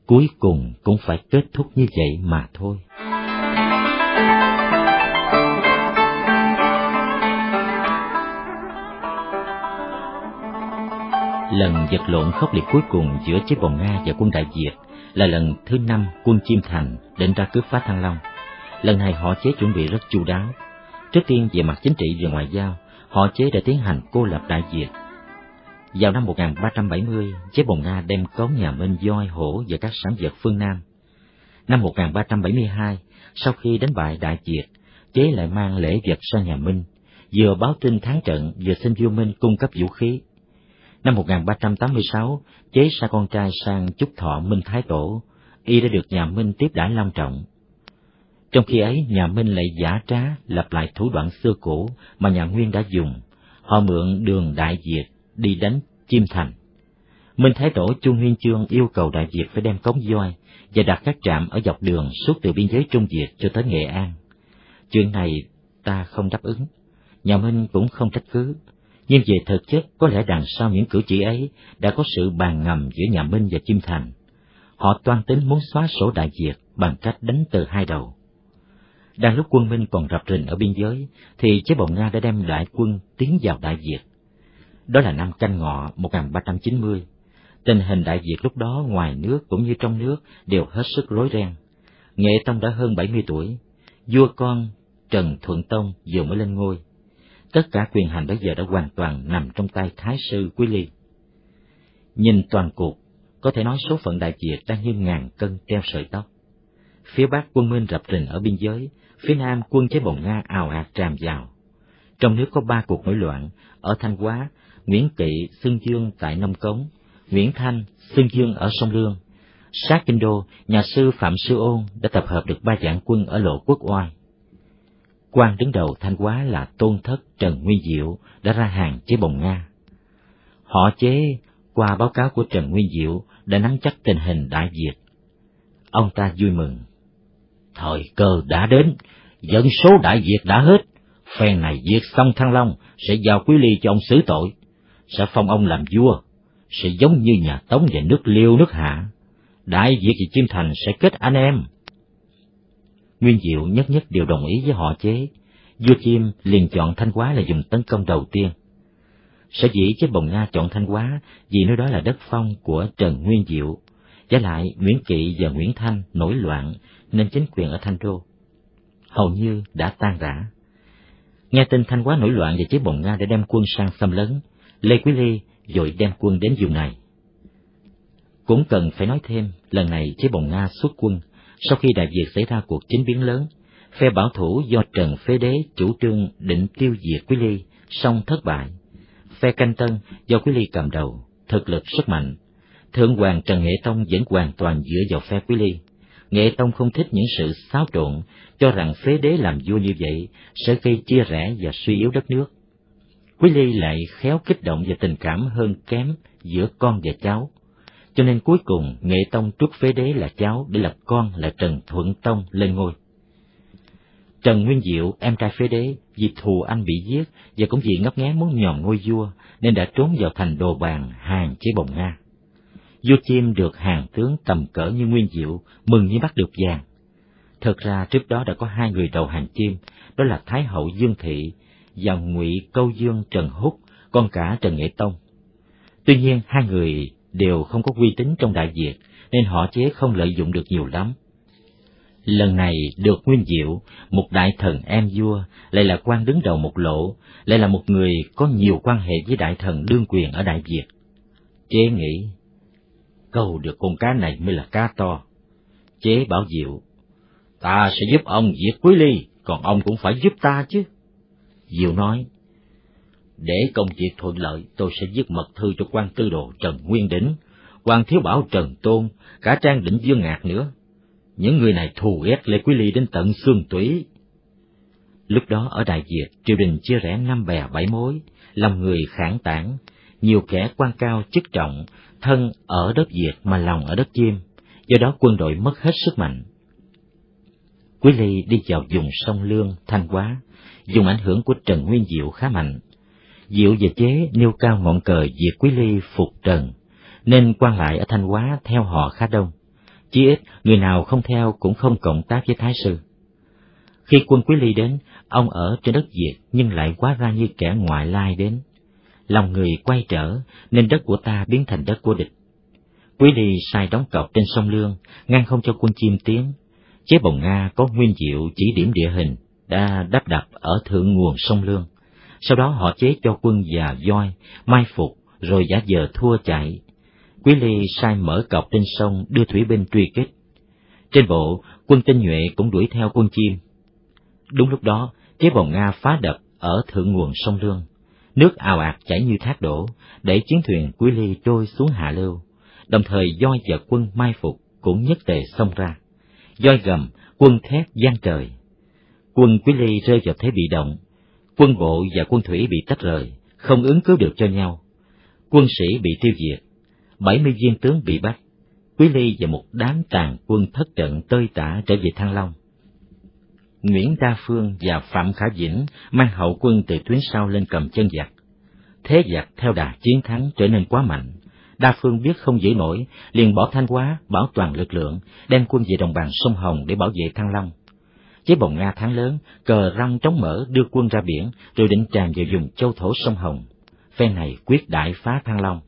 [SPEAKER 3] cuối cùng cũng phải kết thúc như vậy mà thôi. Lần vật lộn khốc liệt cuối cùng giữa chế bồng Nga và quân Đại Việt là lần thứ năm quân Chiêm Thành định ra cướp phá Thăng Long. Lần này họ chế chuẩn bị rất chu đáo. Trước tiên về mặt chính trị và ngoại giao, họ chế đã tiến hành cô lập Đại Việt vào năm 1370, chế bồng Nga đem cống nhà Minh voi hổ và các sản vật phương Nam. Năm 1372, sau khi đánh bại Đại Việt, chế lại mang lễ vật sang nhà Minh, vừa báo tin thắng trận vừa xin vua Minh cung cấp vũ khí. Năm 1386, chế sai con trai sang chúc thọ Minh Thái Tổ, y đã được nhà Minh tiếp đãi long trọng. Trong khi ấy, nhà Minh lại giả trá lặp lại thủ đoạn xưa cũ mà nhà Nguyên đã dùng. Họ mượn đường Đại Việt đi đánh Chiêm Thành. Minh Thái Tổ Trung Huyên Chương yêu cầu Đại Việt phải đem cống voi và đặt các trạm ở dọc đường suốt từ biên giới Trung Việt cho tới Nghệ An. Chuyện này ta không đáp ứng, nhà Minh cũng không trách cứ, nhưng về thực chất có lẽ đằng sau những cử chỉ ấy đã có sự bàn ngầm giữa nhà Minh và Chiêm Thành. Họ toan tính muốn xóa sổ Đại Việt bằng cách đánh từ hai đầu. Đang lúc quân Minh còn rập rình ở biên giới, thì chế bồng Nga đã đem đại quân tiến vào Đại Việt. Đó là năm canh ngọ 1390. Tình hình Đại Việt lúc đó ngoài nước cũng như trong nước đều hết sức rối ren. Nghệ Tông đã hơn 70 tuổi, vua con Trần Thuận Tông vừa mới lên ngôi. Tất cả quyền hành bây giờ đã hoàn toàn nằm trong tay Thái sư Quý Ly. Nhìn toàn cuộc, có thể nói số phận Đại Việt đang như ngàn cân treo sợi tóc. Phía Bắc quân Minh rập rình ở biên giới, phía Nam quân chế bồng Nga ào ạt tràn vào. Trong nước có ba cuộc nổi loạn, ở Thanh Hóa, Nguyễn Kỵ xưng dương tại Nông Cống, Nguyễn Thanh xưng dương ở Sông Lương. Sát kinh đô, nhà sư Phạm Sư Ôn đã tập hợp được ba vạn quân ở lộ quốc oai. quan đứng đầu Thanh Hóa là Tôn Thất Trần Nguyên Diệu đã ra hàng chế bồng Nga. Họ chế qua báo cáo của Trần Nguyên Diệu đã nắm chắc tình hình Đại diệt. Ông ta vui mừng. Thời cơ đã đến, dân số Đại diệt đã hết, phen này diệt xong Thăng Long sẽ giao quý ly cho ông xử tội sẽ phong ông làm vua, sẽ giống như nhà Tống và nước Liêu nước Hạ. Đại Việt và Chiêm Thành sẽ kết anh em. Nguyên Diệu nhất nhất đều đồng ý với họ chế, vua Chiêm liền chọn Thanh Hóa là dùng tấn công đầu tiên. Sở dĩ chế bồng Nga chọn Thanh Hóa vì nơi đó là đất phong của Trần Nguyên Diệu, và lại Nguyễn Kỵ và Nguyễn Thanh nổi loạn nên chính quyền ở Thanh Đô hầu như đã tan rã. Nghe tin Thanh Hóa nổi loạn và chế bồng Nga đã đem quân sang xâm lấn, Lê Quý Ly dội đem quân đến vùng này. Cũng cần phải nói thêm, lần này chế bồng Nga xuất quân, sau khi Đại Việt xảy ra cuộc chính biến lớn, phe bảo thủ do Trần Phế Đế chủ trương định tiêu diệt Quý Ly, song thất bại. Phe canh tân do Quý Ly cầm đầu, thực lực rất mạnh. Thượng hoàng Trần Nghệ Tông vẫn hoàn toàn dựa vào phe Quý Ly. Nghệ Tông không thích những sự xáo trộn, cho rằng phế đế làm vua như vậy sẽ gây chia rẽ và suy yếu đất nước. Quý Ly lại khéo kích động và tình cảm hơn kém giữa con và cháu. Cho nên cuối cùng Nghệ Tông trước phế đế là cháu để lập con là Trần Thuận Tông lên ngôi. Trần Nguyên Diệu, em trai phế đế, vì thù anh bị giết và cũng vì ngấp nghé muốn nhòm ngôi vua nên đã trốn vào thành đồ bàn hàng chế bồng Nga. Vua Chim được hàng tướng tầm cỡ như Nguyên Diệu, mừng như bắt được vàng. Thật ra trước đó đã có hai người đầu hàng chim, đó là Thái hậu Dương Thị và Ngụy Câu Dương Trần Húc, con cả Trần Nghệ Tông. Tuy nhiên hai người đều không có uy tín trong Đại Việt, nên họ chế không lợi dụng được nhiều lắm. Lần này được Nguyên Diệu, một đại thần em vua, lại là quan đứng đầu một lộ, lại là một người có nhiều quan hệ với đại thần đương quyền ở Đại Việt. Chế nghĩ, câu được con cá này mới là cá to. Chế bảo Diệu, ta sẽ giúp ông diệt Quý Ly, còn ông cũng phải giúp ta chứ. Diệu nói, để công việc thuận lợi, tôi sẽ viết mật thư cho quan tư đồ Trần Nguyên Đỉnh, quan thiếu bảo Trần Tôn, cả trang định dương ngạc nữa. Những người này thù ghét Lê Quý Ly đến tận xương tủy. Lúc đó ở Đại Việt, triều đình chia rẽ năm bè bảy mối, lòng người khản tản, nhiều kẻ quan cao chức trọng, thân ở đất Việt mà lòng ở đất Chiêm, do đó quân đội mất hết sức mạnh. Quý Ly đi vào vùng sông Lương, Thanh Hóa, dùng ảnh hưởng của Trần Nguyên Diệu khá mạnh. Diệu và chế nêu cao ngọn cờ diệt Quý Ly phục Trần, nên quan lại ở Thanh Hóa theo họ khá đông. Chỉ ít, người nào không theo cũng không cộng tác với Thái Sư. Khi quân Quý Ly đến, ông ở trên đất Việt nhưng lại quá ra như kẻ ngoại lai đến. Lòng người quay trở, nên đất của ta biến thành đất của địch. Quý Ly sai đóng cọc trên sông Lương, ngăn không cho quân chim tiến. Chế bồng Nga có nguyên diệu chỉ điểm địa hình, đã đắp đập ở thượng nguồn sông Lương. Sau đó họ chế cho quân già voi, mai phục, rồi giả giờ thua chạy. Quý Ly sai mở cọc trên sông đưa thủy binh truy kích. Trên bộ, quân tinh nhuệ cũng đuổi theo quân chim. Đúng lúc đó, chế bồng Nga phá đập ở thượng nguồn sông Lương. Nước ào ạt chảy như thác đổ, để chiến thuyền Quý Ly trôi xuống hạ lưu. Đồng thời do và quân mai phục cũng nhất tề xông ra. Doi gầm, quân thét gian trời quân Quý Ly rơi vào thế bị động, quân bộ và quân thủy bị tách rời, không ứng cứu được cho nhau. Quân sĩ bị tiêu diệt, bảy mươi viên tướng bị bắt, Quý Ly và một đám tàn quân thất trận tơi tả trở về Thăng Long. Nguyễn Đa Phương và Phạm Khả Dĩnh mang hậu quân từ tuyến sau lên cầm chân giặc. Thế giặc theo đà chiến thắng trở nên quá mạnh. Đa Phương biết không giữ nổi, liền bỏ Thanh Hóa, bảo toàn lực lượng, đem quân về đồng bằng sông Hồng để bảo vệ Thăng Long chế bồng Nga tháng lớn, cờ răng trống mở đưa quân ra biển, rồi định tràn vào vùng châu thổ sông Hồng. Phe này quyết đại phá Thăng Long.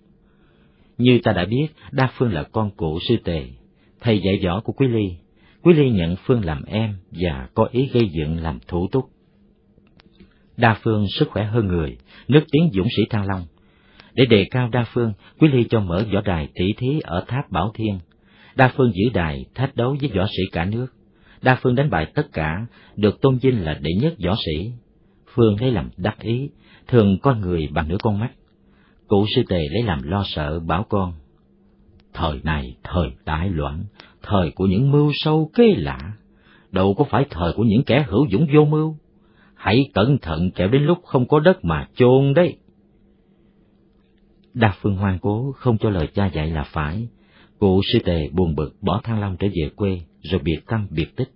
[SPEAKER 3] Như ta đã biết, Đa Phương là con cụ sư tề, thầy dạy võ của Quý Ly. Quý Ly nhận Phương làm em và có ý gây dựng làm thủ túc. Đa Phương sức khỏe hơn người, nước tiếng dũng sĩ Thăng Long. Để đề cao Đa Phương, Quý Ly cho mở võ đài tỷ thí ở tháp Bảo Thiên. Đa Phương giữ đài thách đấu với võ sĩ cả nước. Đa Phương đánh bại tất cả, được tôn vinh là đệ nhất võ sĩ. Phương lấy làm đắc ý, thường coi người bằng nửa con mắt. Cụ sư tề lấy làm lo sợ bảo con. Thời này thời đại loạn, thời của những mưu sâu kế lạ, đâu có phải thời của những kẻ hữu dũng vô mưu. Hãy cẩn thận kẻo đến lúc không có đất mà chôn đấy. Đa Phương hoang cố không cho lời cha dạy là phải, cụ sư tề buồn bực bỏ Thăng Long trở về quê, rồi biệt tâm biệt tích.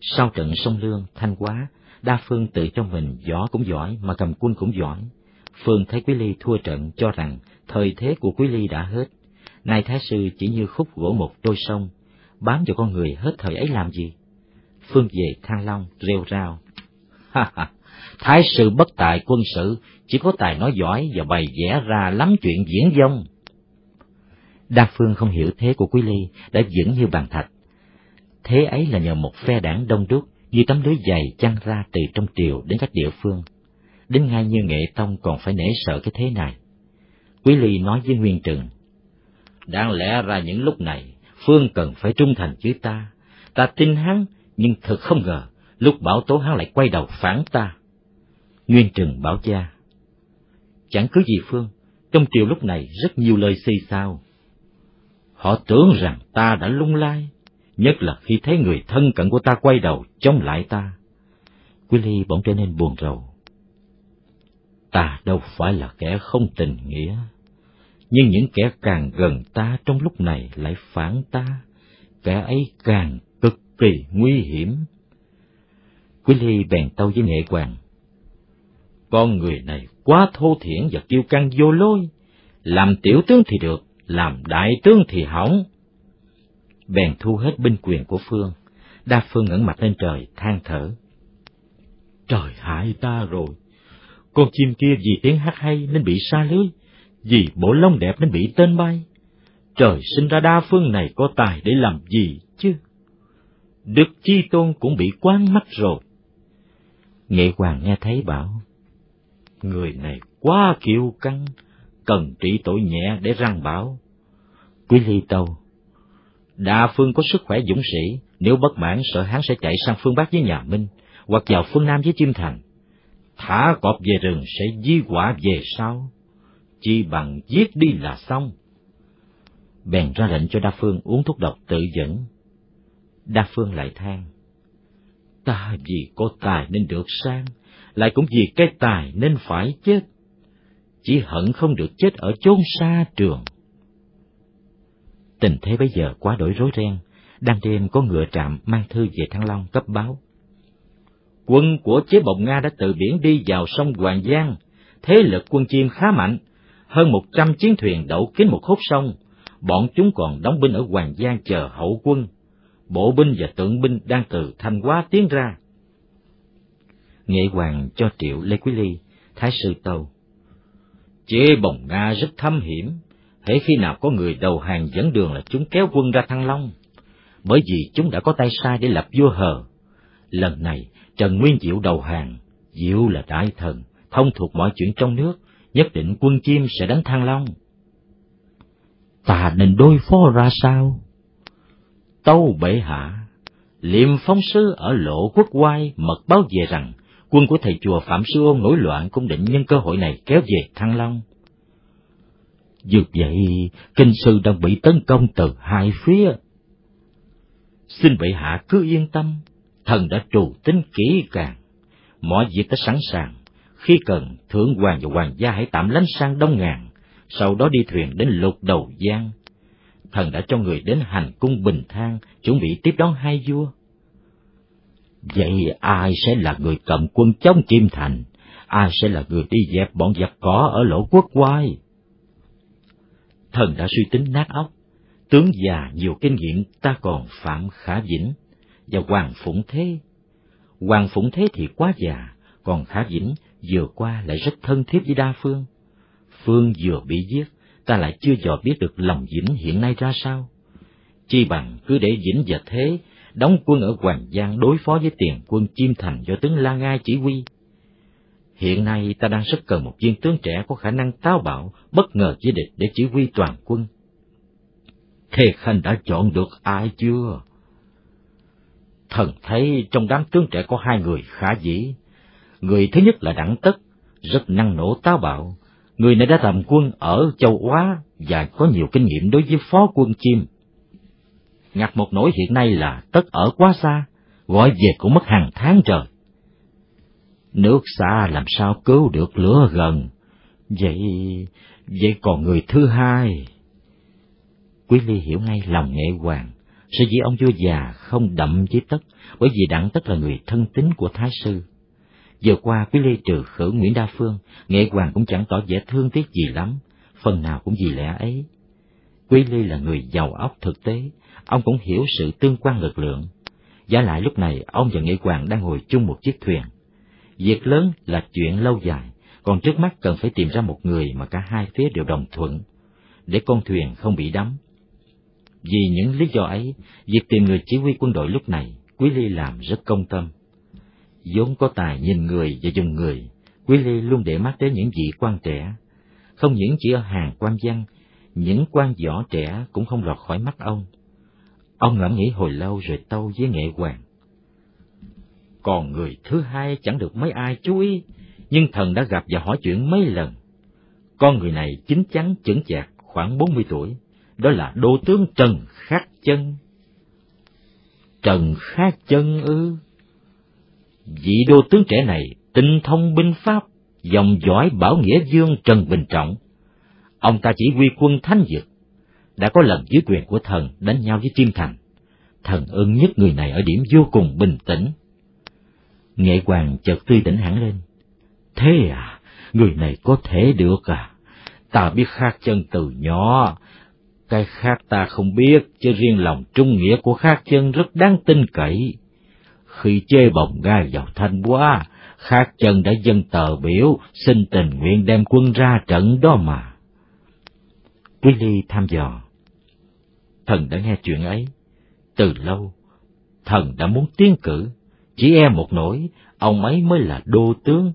[SPEAKER 3] Sau trận sông Lương, Thanh Hóa, Đa Phương tự cho mình võ cũng giỏi mà cầm quân cũng giỏi. Phương thấy Quý Ly thua trận cho rằng thời thế của Quý Ly đã hết. Nay Thái Sư chỉ như khúc gỗ một trôi sông, bám vào con người hết thời ấy làm gì? Phương về Thăng Long, rêu rao. Ha ha, Thái Sư bất tài quân sự, chỉ có tài nói giỏi và bày vẽ ra lắm chuyện diễn dông. Đa Phương không hiểu thế của Quý Ly đã vững như bàn thạch. Thế ấy là nhờ một phe đảng đông đúc như tấm lưới dày chăn ra từ trong triều đến các địa phương. Đến ngay như nghệ tông còn phải nể sợ cái thế này. Quý Ly nói với Nguyên Trừng, Đáng lẽ ra những lúc này, Phương cần phải trung thành với ta. Ta tin hắn, nhưng thật không ngờ, lúc bảo tố hắn lại quay đầu phản ta. Nguyên Trừng bảo cha, chẳng cứ gì Phương, trong triều lúc này rất nhiều lời xì xao. Họ tưởng rằng ta đã lung lai, nhất là khi thấy người thân cận của ta quay đầu chống lại ta. Willy bỗng trở nên buồn rầu. Ta đâu phải là kẻ không tình nghĩa, nhưng những kẻ càng gần ta trong lúc này lại phản ta, kẻ ấy càng cực kỳ nguy hiểm. Willy bèn tâu với nghệ hoàng. Con người này quá thô thiển và kiêu căng vô lối, làm tiểu tướng thì được, làm đại tướng thì hỏng. Bèn thu hết binh quyền của Phương, đa Phương ngẩng mặt lên trời, than thở. Trời hại ta rồi, con chim kia vì tiếng hát hay nên bị xa lưới, vì bộ lông đẹp nên bị tên bay. Trời sinh ra đa phương này có tài để làm gì chứ? Đức Chi Tôn cũng bị quán mắt rồi. Nghệ Hoàng nghe thấy bảo, người này quá kiêu căng, cần trị tội nhẹ để răng bảo. Quý Ly Tâu, Đa Phương có sức khỏe dũng sĩ, nếu bất mãn sợ hắn sẽ chạy sang phương Bắc với nhà Minh, hoặc vào phương Nam với Chim Thành. Thả cọp về rừng sẽ di quả về sau, chi bằng giết đi là xong. Bèn ra lệnh cho Đa Phương uống thuốc độc tự dẫn. Đa Phương lại than, ta vì có tài nên được sang, lại cũng vì cái tài nên phải chết. Chỉ hận không được chết ở chốn xa trường. Tình thế bây giờ quá đổi rối ren, đang đêm có ngựa trạm mang thư về Thăng Long cấp báo. Quân của chế bồng Nga đã từ biển đi vào sông Hoàng Giang, thế lực quân chiêm khá mạnh, hơn một trăm chiến thuyền đậu kín một khúc sông, bọn chúng còn đóng binh ở Hoàng Giang chờ hậu quân. Bộ binh và tượng binh đang từ Thanh Hóa tiến ra. Nghệ Hoàng cho Triệu Lê Quý Ly, Thái sư Tâu. Chế bồng Nga rất thâm hiểm, thể khi nào có người đầu hàng dẫn đường là chúng kéo quân ra Thăng Long, bởi vì chúng đã có tay sai để lập vua hờ. Lần này, Trần Nguyên Diệu đầu hàng, Diệu là đại thần, thông thuộc mọi chuyện trong nước, nhất định quân chim sẽ đánh Thăng Long. Ta nên đối phó ra sao? Tâu bệ hạ, liêm phong sứ ở lộ quốc quai mật báo về rằng quân của thầy chùa Phạm Sư Ôn nổi loạn cũng định nhân cơ hội này kéo về Thăng Long. Dược vậy, kinh sư đang bị tấn công từ hai phía. Xin bệ hạ cứ yên tâm, thần đã trù tính kỹ càng, mọi việc đã sẵn sàng. Khi cần, thượng hoàng và hoàng gia hãy tạm lánh sang đông ngàn, sau đó đi thuyền đến lục đầu giang. Thần đã cho người đến hành cung bình thang, chuẩn bị tiếp đón hai vua. Vậy ai sẽ là người cầm quân chống Kim Thành? Ai sẽ là người đi dẹp bọn giặc cỏ ở lỗ quốc quai? Thần đã suy tính nát óc, tướng già nhiều kinh nghiệm ta còn Phạm Khả Vĩnh và Hoàng Phụng Thế. Hoàng Phụng Thế thì quá già, còn Khả Vĩnh vừa qua lại rất thân thiết với Đa Phương. Phương vừa bị giết, ta lại chưa dò biết được lòng Vĩnh hiện nay ra sao. Chi bằng cứ để Vĩnh và Thế đóng quân ở Hoàng Giang đối phó với tiền quân Chiêm Thành do tướng La Ngai chỉ huy. Hiện nay ta đang rất cần một viên tướng trẻ có khả năng táo bạo, bất ngờ với địch để chỉ huy toàn quân. Thế Khanh đã chọn được ai chưa? Thần thấy trong đám tướng trẻ có hai người khả dĩ. Người thứ nhất là Đặng Tất, rất năng nổ táo bạo. Người này đã làm quân ở châu Á và có nhiều kinh nghiệm đối với phó quân chim. Ngặt một nỗi hiện nay là Tất ở quá xa, gọi về cũng mất hàng tháng trời. Nước xa làm sao cứu được lửa gần, vậy, vậy còn người thứ hai. Quý Ly hiểu ngay lòng nghệ hoàng, sở dĩ ông vua già không đậm với tất, bởi vì đặng tất là người thân tín của Thái Sư. Vừa qua Quý Ly trừ khử Nguyễn Đa Phương, nghệ hoàng cũng chẳng tỏ vẻ thương tiếc gì lắm, phần nào cũng vì lẽ ấy. Quý Ly là người giàu óc thực tế, ông cũng hiểu sự tương quan lực lượng. Giả lại lúc này ông và nghệ hoàng đang ngồi chung một chiếc thuyền. Việc lớn là chuyện lâu dài, còn trước mắt cần phải tìm ra một người mà cả hai phía đều đồng thuận, để con thuyền không bị đắm. Vì những lý do ấy, việc tìm người chỉ huy quân đội lúc này, Quý Ly làm rất công tâm. vốn có tài nhìn người và dùng người, Quý Ly luôn để mắt đến những vị quan trẻ. Không những chỉ ở hàng quan văn, những quan võ trẻ cũng không lọt khỏi mắt ông. Ông ngẫm nghĩ hồi lâu rồi tâu với nghệ hoàng còn người thứ hai chẳng được mấy ai chú ý, nhưng thần đã gặp và hỏi chuyện mấy lần. Con người này chính chắn chững chạc, khoảng bốn mươi tuổi, đó là đô tướng Trần Khát Chân. Trần Khát Chân ư? Vị đô tướng trẻ này tinh thông binh pháp, dòng dõi bảo nghĩa dương Trần Bình Trọng. Ông ta chỉ huy quân thanh dực, đã có lần dưới quyền của thần đánh nhau với Chim Thành. Thần ưng nhất người này ở điểm vô cùng bình tĩnh. Nghệ hoàng chợt tươi tỉnh hẳn lên. Thế à, người này có thể được à? Ta biết khác chân từ nhỏ, cái khác ta không biết, chứ riêng lòng trung nghĩa của khác chân rất đáng tin cậy. Khi chê bồng gai vào thanh quá, khác chân đã dân tờ biểu, xin tình nguyện đem quân ra trận đó mà. Quý Ly tham dò. Thần đã nghe chuyện ấy. Từ lâu, thần đã muốn tiến cử, chỉ e một nỗi, ông ấy mới là đô tướng,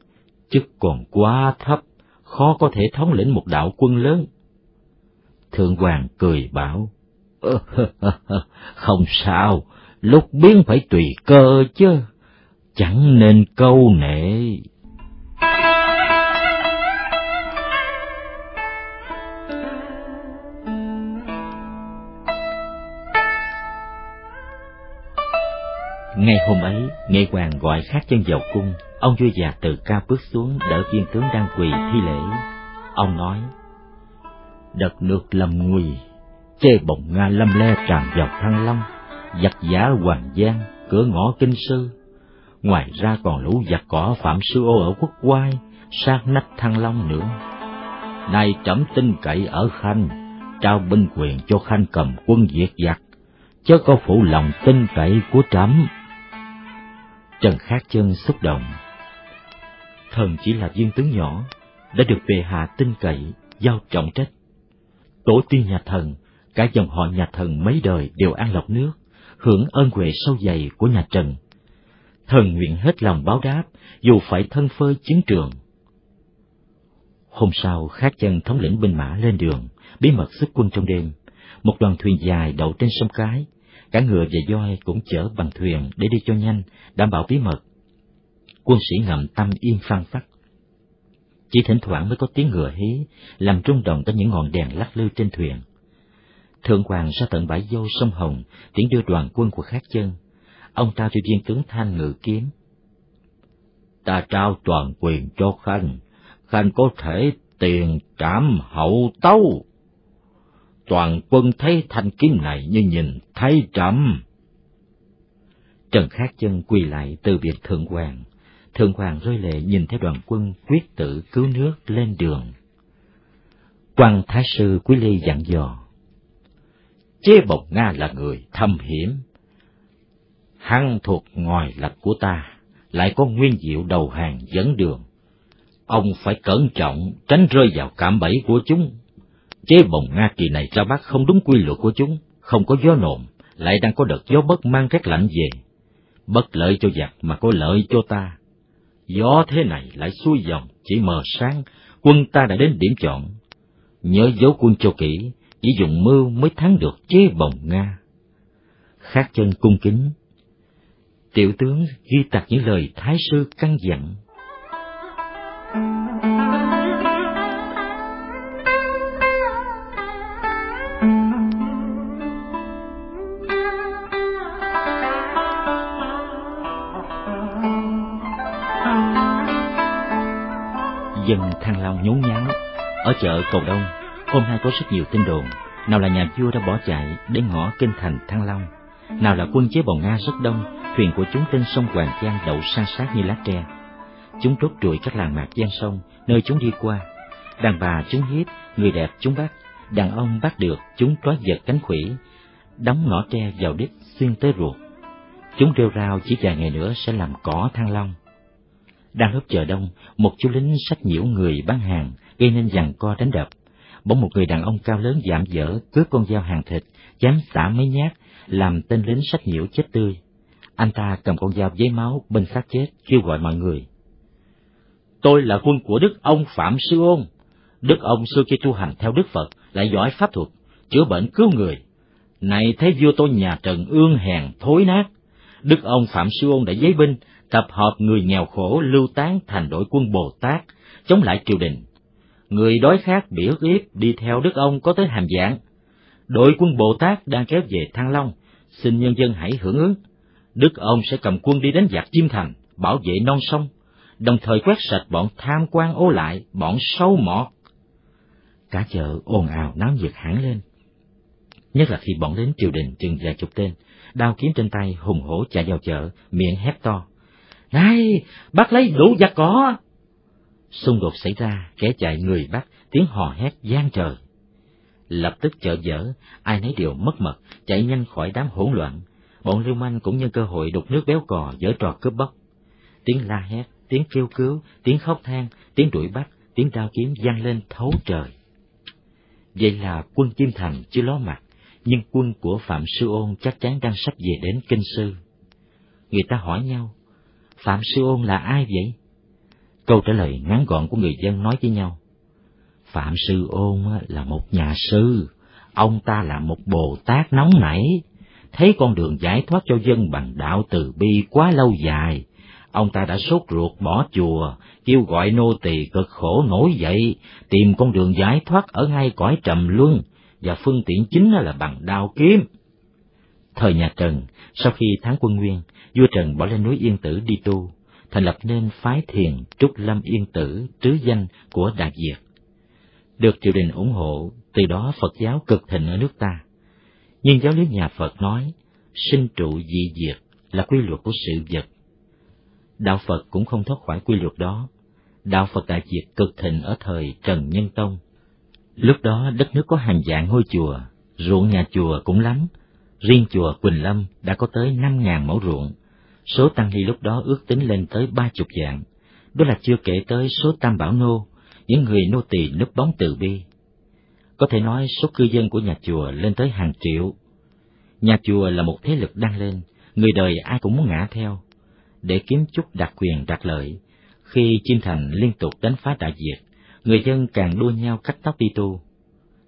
[SPEAKER 3] chức còn quá thấp, khó có thể thống lĩnh một đạo quân lớn. Thượng hoàng cười bảo, không sao, lúc biến phải tùy cơ chứ, chẳng nên câu nệ. Ngay hôm ấy, Nghệ Hoàng gọi khác chân vào cung, ông vua già từ cao bước xuống đỡ viên tướng đang quỳ thi lễ. Ông nói, Đất nước lâm nguy, chê bồng Nga lâm le tràn vào Thăng Long, giặc giả Hoàng Giang, cửa ngõ Kinh Sư. Ngoài ra còn lũ giặc cỏ Phạm Sư Ô ở Quốc quai, sát nách Thăng Long nữa. Nay trẫm tin cậy ở Khanh, trao binh quyền cho Khanh cầm quân diệt giặc, chớ có phụ lòng tin cậy của trẫm. Trần Khát Chân xúc động. Thần chỉ là viên tướng nhỏ, đã được về hạ tin cậy, giao trọng trách. Tổ tiên nhà thần, cả dòng họ nhà thần mấy đời đều ăn lọc nước, hưởng ơn huệ sâu dày của nhà Trần. Thần nguyện hết lòng báo đáp, dù phải thân phơi chiến trường. Hôm sau, Khát Chân thống lĩnh binh mã lên đường, bí mật xuất quân trong đêm. Một đoàn thuyền dài đậu trên sông Cái, cả ngựa và voi cũng chở bằng thuyền để đi cho nhanh, đảm bảo bí mật. Quân sĩ ngậm tâm yên phăng phắc. Chỉ thỉnh thoảng mới có tiếng ngựa hí, làm rung động tới những ngọn đèn lắc lư trên thuyền. Thượng hoàng ra tận bãi dâu sông Hồng, tiễn đưa đoàn quân của khác chân. Ông trao cho viên tướng thanh ngự kiếm. Ta trao toàn quyền cho Khanh, Khanh có thể tiền trảm hậu tấu toàn quân thấy thanh kiếm này như nhìn thấy trầm. Trần Khát Chân quỳ lại từ biệt Thượng Hoàng. Thượng Hoàng rơi lệ nhìn theo đoàn quân quyết tử cứu nước lên đường. quan Thái Sư Quý Ly dặn dò. Chế Bộc Nga là người thâm hiểm. Hắn thuộc ngoài lạch của ta, lại có nguyên diệu đầu hàng dẫn đường. Ông phải cẩn trọng, tránh rơi vào cạm bẫy của chúng Chế bồng Nga kỳ này ra Bắc không đúng quy luật của chúng, không có gió nồm, lại đang có đợt gió bất mang rét lạnh về. Bất lợi cho giặc mà có lợi cho ta. Gió thế này lại xuôi dòng, chỉ mờ sáng, quân ta đã đến điểm chọn. Nhớ dấu quân cho kỹ, chỉ dùng mưu mới thắng được chế bồng Nga. Khác chân cung kính. Tiểu tướng ghi tạc những lời thái sư căn dặn. Thăng nhốn nháo. Ở chợ Cầu Đông, hôm nay có rất nhiều tin đồn, nào là nhà vua đã bỏ chạy đến ngõ kinh thành Thăng Long, nào là quân chế bồng Nga rất đông, thuyền của chúng trên sông Hoàng Giang đậu san sát như lá tre. Chúng đốt trụi các làng mạc gian sông, nơi chúng đi qua. Đàn bà chúng hiếp, người đẹp chúng bắt, đàn ông bắt được chúng trói giật cánh khủy, đóng ngõ tre vào đít xuyên tới ruột. Chúng rêu rao chỉ vài ngày nữa sẽ làm cỏ Thăng Long đang lúc chờ đông, một chú lính sách nhiễu người bán hàng, gây nên giằng co đánh đập. Bỗng một người đàn ông cao lớn giảm dở, cướp con dao hàng thịt, chém xả mấy nhát, làm tên lính sách nhiễu chết tươi. Anh ta cầm con dao giấy máu bên xác chết, kêu gọi mọi người. Tôi là quân của Đức ông Phạm Sư Ôn. Đức ông xưa khi tu hành theo Đức Phật, lại giỏi pháp thuật, chữa bệnh cứu người. Này thấy vua tôi nhà Trần ương hèn, thối nát. Đức ông Phạm Sư Ôn đã giấy binh, tập hợp người nghèo khổ lưu tán thành đội quân Bồ Tát, chống lại triều đình. Người đói khát bị ức hiếp đi theo đức ông có tới hàm dạng. Đội quân Bồ Tát đang kéo về Thăng Long, xin nhân dân hãy hưởng ứng. Đức ông sẽ cầm quân đi đánh giặc Chiêm Thành, bảo vệ non sông, đồng thời quét sạch bọn tham quan ô lại, bọn sâu mọt. Cả chợ ồn ào náo nhiệt hẳn lên. Nhất là khi bọn đến triều đình chừng vài chục tên, đao kiếm trên tay hùng hổ chạy vào chợ, miệng hét to. Này, bắt lấy đủ giặc cỏ! Xung đột xảy ra, kẻ chạy người bắt, tiếng hò hét gian trời. Lập tức chợ dở, ai nấy đều mất mật, chạy nhanh khỏi đám hỗn loạn. Bọn lưu manh cũng nhân cơ hội đục nước béo cò dở trò cướp bóc. Tiếng la hét, tiếng kêu cứu, tiếng khóc than, tiếng đuổi bắt, tiếng đao kiếm vang lên thấu trời. Vậy là quân kim Thành chưa ló mặt, nhưng quân của Phạm Sư Ôn chắc chắn đang sắp về đến Kinh Sư. Người ta hỏi nhau, Phạm Sư Ôn là ai vậy? Câu trả lời ngắn gọn của người dân nói với nhau. Phạm Sư Ôn là một nhà sư, ông ta là một Bồ Tát nóng nảy, thấy con đường giải thoát cho dân bằng đạo từ bi quá lâu dài. Ông ta đã sốt ruột bỏ chùa, kêu gọi nô tỳ cực khổ nổi dậy, tìm con đường giải thoát ở ngay cõi trầm luân, và phương tiện chính là bằng đao kiếm. Thời nhà Trần, sau khi thắng quân Nguyên, vua Trần bỏ lên núi Yên Tử đi tu, thành lập nên phái thiền Trúc Lâm Yên Tử trứ danh của Đại Việt. Được triều đình ủng hộ, từ đó Phật giáo cực thịnh ở nước ta. Nhưng giáo lý nhà Phật nói, sinh trụ dị diệt là quy luật của sự vật. Đạo Phật cũng không thoát khỏi quy luật đó. Đạo Phật Đại Việt cực thịnh ở thời Trần Nhân Tông. Lúc đó đất nước có hàng vạn ngôi chùa, ruộng nhà chùa cũng lắm. Riêng chùa Quỳnh Lâm đã có tới năm ngàn mẫu ruộng, Số tăng ni lúc đó ước tính lên tới ba chục vạn, đó là chưa kể tới số tam bảo nô, những người nô tỳ núp bóng từ bi. Có thể nói số cư dân của nhà chùa lên tới hàng triệu. Nhà chùa là một thế lực đang lên, người đời ai cũng muốn ngã theo. Để kiếm chút đặc quyền đặc lợi, khi Chim Thành liên tục đánh phá đại diệt, người dân càng đua nhau cắt tóc đi tu.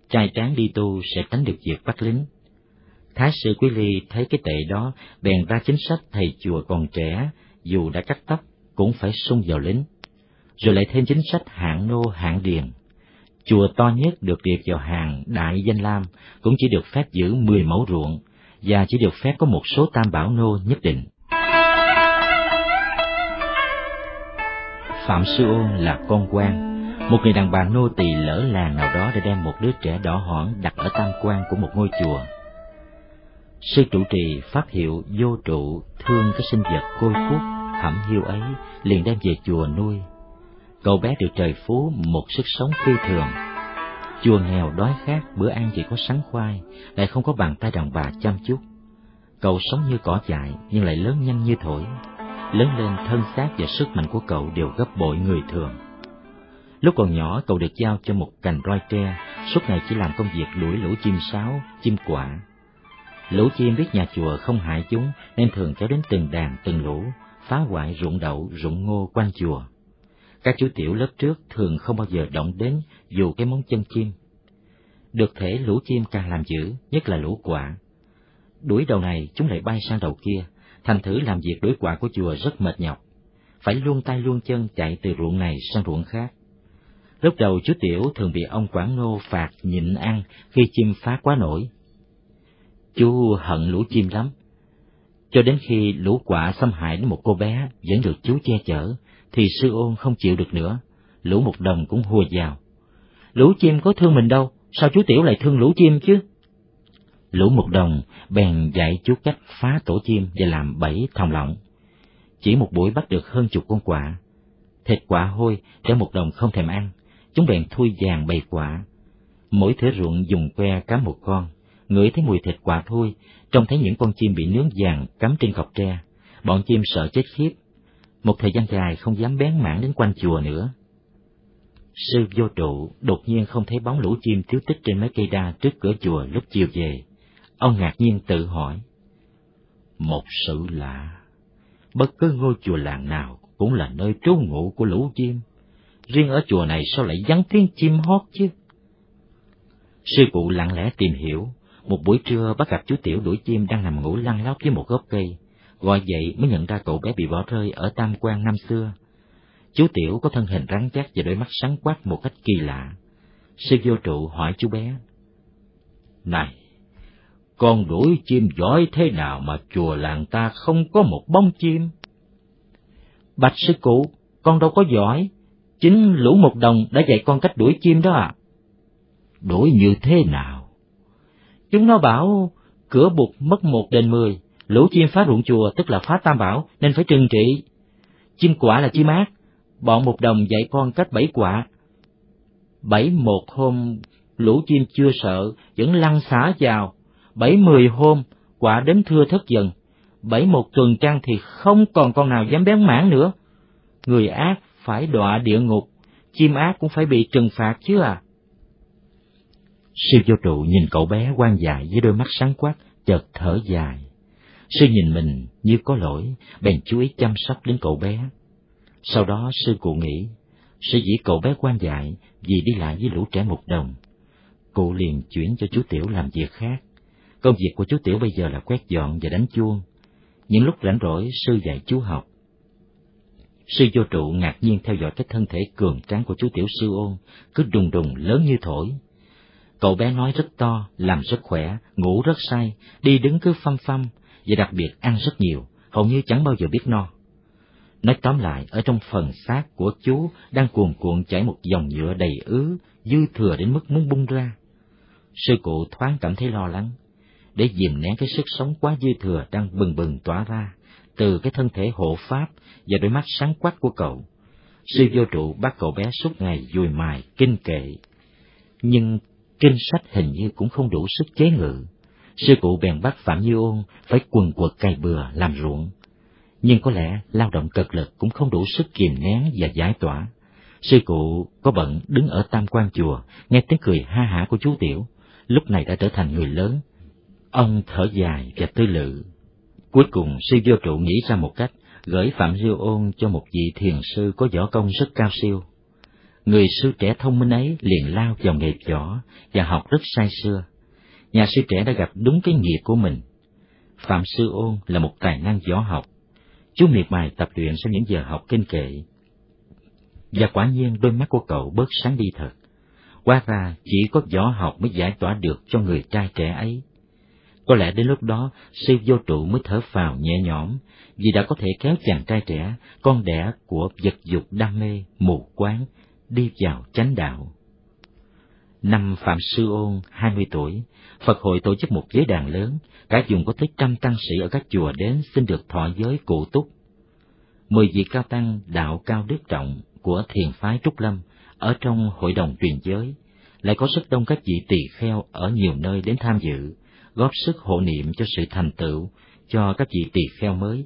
[SPEAKER 3] Trai tráng đi tu sẽ tránh được việc bắt lính, Thái sư Quý Ly thấy cái tệ đó, bèn ra chính sách thầy chùa còn trẻ, dù đã cắt tóc, cũng phải sung vào lính. Rồi lại thêm chính sách hạng nô hạng điền. Chùa to nhất được liệt vào hàng Đại Danh Lam, cũng chỉ được phép giữ mười mẫu ruộng, và chỉ được phép có một số tam bảo nô nhất định. Phạm Sư Ôn là con quan, một người đàn bà nô tỳ lỡ làng nào đó để đem một đứa trẻ đỏ hỏn đặt ở tam quan của một ngôi chùa Sư trụ trì phát hiệu vô trụ thương cái sinh vật côi cút, hẩm hiu ấy, liền đem về chùa nuôi. Cậu bé được trời phú một sức sống phi thường. Chùa nghèo đói khát, bữa ăn chỉ có sắn khoai, lại không có bàn tay đàn bà chăm chút. Cậu sống như cỏ dại nhưng lại lớn nhanh như thổi. Lớn lên thân xác và sức mạnh của cậu đều gấp bội người thường. Lúc còn nhỏ, cậu được giao cho một cành roi tre, suốt ngày chỉ làm công việc đuổi lũ chim sáo, chim quả, Lũ chim biết nhà chùa không hại chúng nên thường kéo đến từng đàn từng lũ, phá hoại ruộng đậu, ruộng ngô quanh chùa. Các chú tiểu lớp trước thường không bao giờ động đến dù cái móng chân chim. Được thể lũ chim càng làm dữ, nhất là lũ quạ. Đuổi đầu này chúng lại bay sang đầu kia, thành thử làm việc đuổi quạ của chùa rất mệt nhọc. Phải luôn tay luôn chân chạy từ ruộng này sang ruộng khác. Lúc đầu chú Tiểu thường bị ông quản ngô phạt nhịn ăn khi chim phá quá nổi, Chú hận lũ chim lắm. Cho đến khi lũ quạ xâm hại đến một cô bé vẫn được chú che chở, thì sư ôn không chịu được nữa, lũ một đồng cũng hùa vào. Lũ chim có thương mình đâu, sao chú tiểu lại thương lũ chim chứ? Lũ một đồng bèn dạy chú cách phá tổ chim và làm bẫy thòng lọng. Chỉ một buổi bắt được hơn chục con quạ. Thịt quạ hôi để một đồng không thèm ăn, chúng bèn thui vàng bầy quạ. Mỗi thửa ruộng dùng que cắm một con, ngửi thấy mùi thịt quả thôi, trông thấy những con chim bị nướng vàng cắm trên cọc tre, bọn chim sợ chết khiếp. Một thời gian dài không dám bén mảng đến quanh chùa nữa. Sư vô trụ đột nhiên không thấy bóng lũ chim thiếu tích trên mấy cây đa trước cửa chùa lúc chiều về. Ông ngạc nhiên tự hỏi. Một sự lạ, bất cứ ngôi chùa làng nào cũng là nơi trú ngụ của lũ chim. Riêng ở chùa này sao lại vắng tiếng chim hót chứ? Sư phụ lặng lẽ tìm hiểu, một buổi trưa bắt gặp chú Tiểu đuổi chim đang nằm ngủ lăn lóc dưới một gốc cây, gọi dậy mới nhận ra cậu bé bị bỏ rơi ở Tam Quan năm xưa. Chú Tiểu có thân hình rắn chắc và đôi mắt sáng quắc một cách kỳ lạ. Sư vô trụ hỏi chú bé. Này, con đuổi chim giỏi thế nào mà chùa làng ta không có một bóng chim? Bạch sư cụ, con đâu có giỏi, chính lũ một đồng đã dạy con cách đuổi chim đó à. Đuổi như thế nào? Chúng nó bảo cửa bụt mất một đền mười, lũ chim phá ruộng chùa tức là phá tam bảo nên phải trừng trị. Chim quả là chim ác, bọn một đồng dạy con cách bảy quả. Bảy một hôm, lũ chim chưa sợ, vẫn lăn xả vào. Bảy mười hôm, quả đến thưa thất dần. Bảy một tuần trăng thì không còn con nào dám bén mảng nữa. Người ác phải đọa địa ngục, chim ác cũng phải bị trừng phạt chứ à. Siêu vô trụ nhìn cậu bé quan dại với đôi mắt sáng quắc, chợt thở dài. Sư nhìn mình như có lỗi, bèn chú ý chăm sóc đến cậu bé. Sau đó sư cụ nghĩ, sư dĩ cậu bé quan dại vì đi lại với lũ trẻ một đồng. Cụ liền chuyển cho chú Tiểu làm việc khác. Công việc của chú Tiểu bây giờ là quét dọn và đánh chuông. Những lúc rảnh rỗi, sư dạy chú học. Sư vô trụ ngạc nhiên theo dõi cái thân thể cường tráng của chú Tiểu Sư Ôn, cứ đùng đùng lớn như thổi. Cậu bé nói rất to, làm rất khỏe, ngủ rất say, đi đứng cứ phăm phăm, và đặc biệt ăn rất nhiều, hầu như chẳng bao giờ biết no. Nói tóm lại, ở trong phần xác của chú đang cuồn cuộn chảy một dòng nhựa đầy ứ, dư thừa đến mức muốn bung ra. Sư cụ thoáng cảm thấy lo lắng, để dìm nén cái sức sống quá dư thừa đang bừng bừng tỏa ra từ cái thân thể hộ pháp và đôi mắt sáng quắc của cậu. Sư vô trụ bắt cậu bé suốt ngày dùi mài, kinh kệ. Nhưng kinh sách hình như cũng không đủ sức chế ngự. Sư cụ bèn bắt Phạm Như Ôn phải quần quật cày bừa làm ruộng. Nhưng có lẽ lao động cực lực cũng không đủ sức kìm nén và giải tỏa. Sư cụ có bận đứng ở tam quan chùa, nghe tiếng cười ha hả của chú Tiểu, lúc này đã trở thành người lớn. Ông thở dài và tư lự. Cuối cùng sư vô trụ nghĩ ra một cách, gửi Phạm Diêu Ôn cho một vị thiền sư có võ công rất cao siêu. Người sư trẻ thông minh ấy liền lao vào nghề võ và học rất say sưa. Nhà sư trẻ đã gặp đúng cái nghiệp của mình. Phạm Sư Ôn là một tài năng võ học. Chú miệt mài tập luyện sau những giờ học kinh kệ. Và quả nhiên đôi mắt của cậu bớt sáng đi thật. Qua ra chỉ có võ học mới giải tỏa được cho người trai trẻ ấy. Có lẽ đến lúc đó, sư vô trụ mới thở phào nhẹ nhõm, vì đã có thể kéo chàng trai trẻ, con đẻ của vật dục đam mê, mù quáng, đi vào chánh đạo. Năm Phạm Sư Ôn, 20 tuổi, Phật hội tổ chức một giới đàn lớn, cả vùng có tới trăm tăng sĩ ở các chùa đến xin được thọ giới cụ túc. Mười vị cao tăng đạo cao đức trọng của thiền phái Trúc Lâm ở trong hội đồng truyền giới, lại có rất đông các vị tỳ kheo ở nhiều nơi đến tham dự, góp sức hộ niệm cho sự thành tựu cho các vị tỳ kheo mới.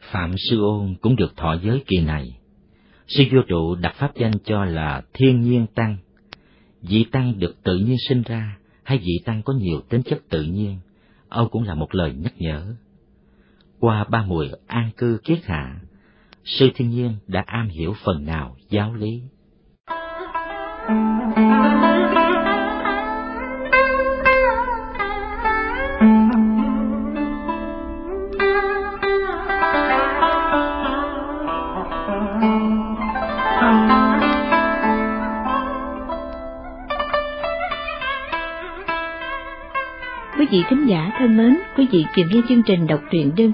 [SPEAKER 3] Phạm Sư Ôn cũng được thọ giới kỳ này. Sư vô trụ đặt pháp danh cho là Thiên Nhiên Tăng. Vị Tăng được tự nhiên sinh ra, hay vị Tăng có nhiều tính chất tự nhiên, Âu cũng là một lời nhắc nhở. Qua ba mùi an cư kiết hạ, Sư Thiên Nhiên đã am hiểu phần nào giáo lý.
[SPEAKER 1] Quý vị khán giả thân mến, quý vị vừa nghe chương trình đọc truyện đơn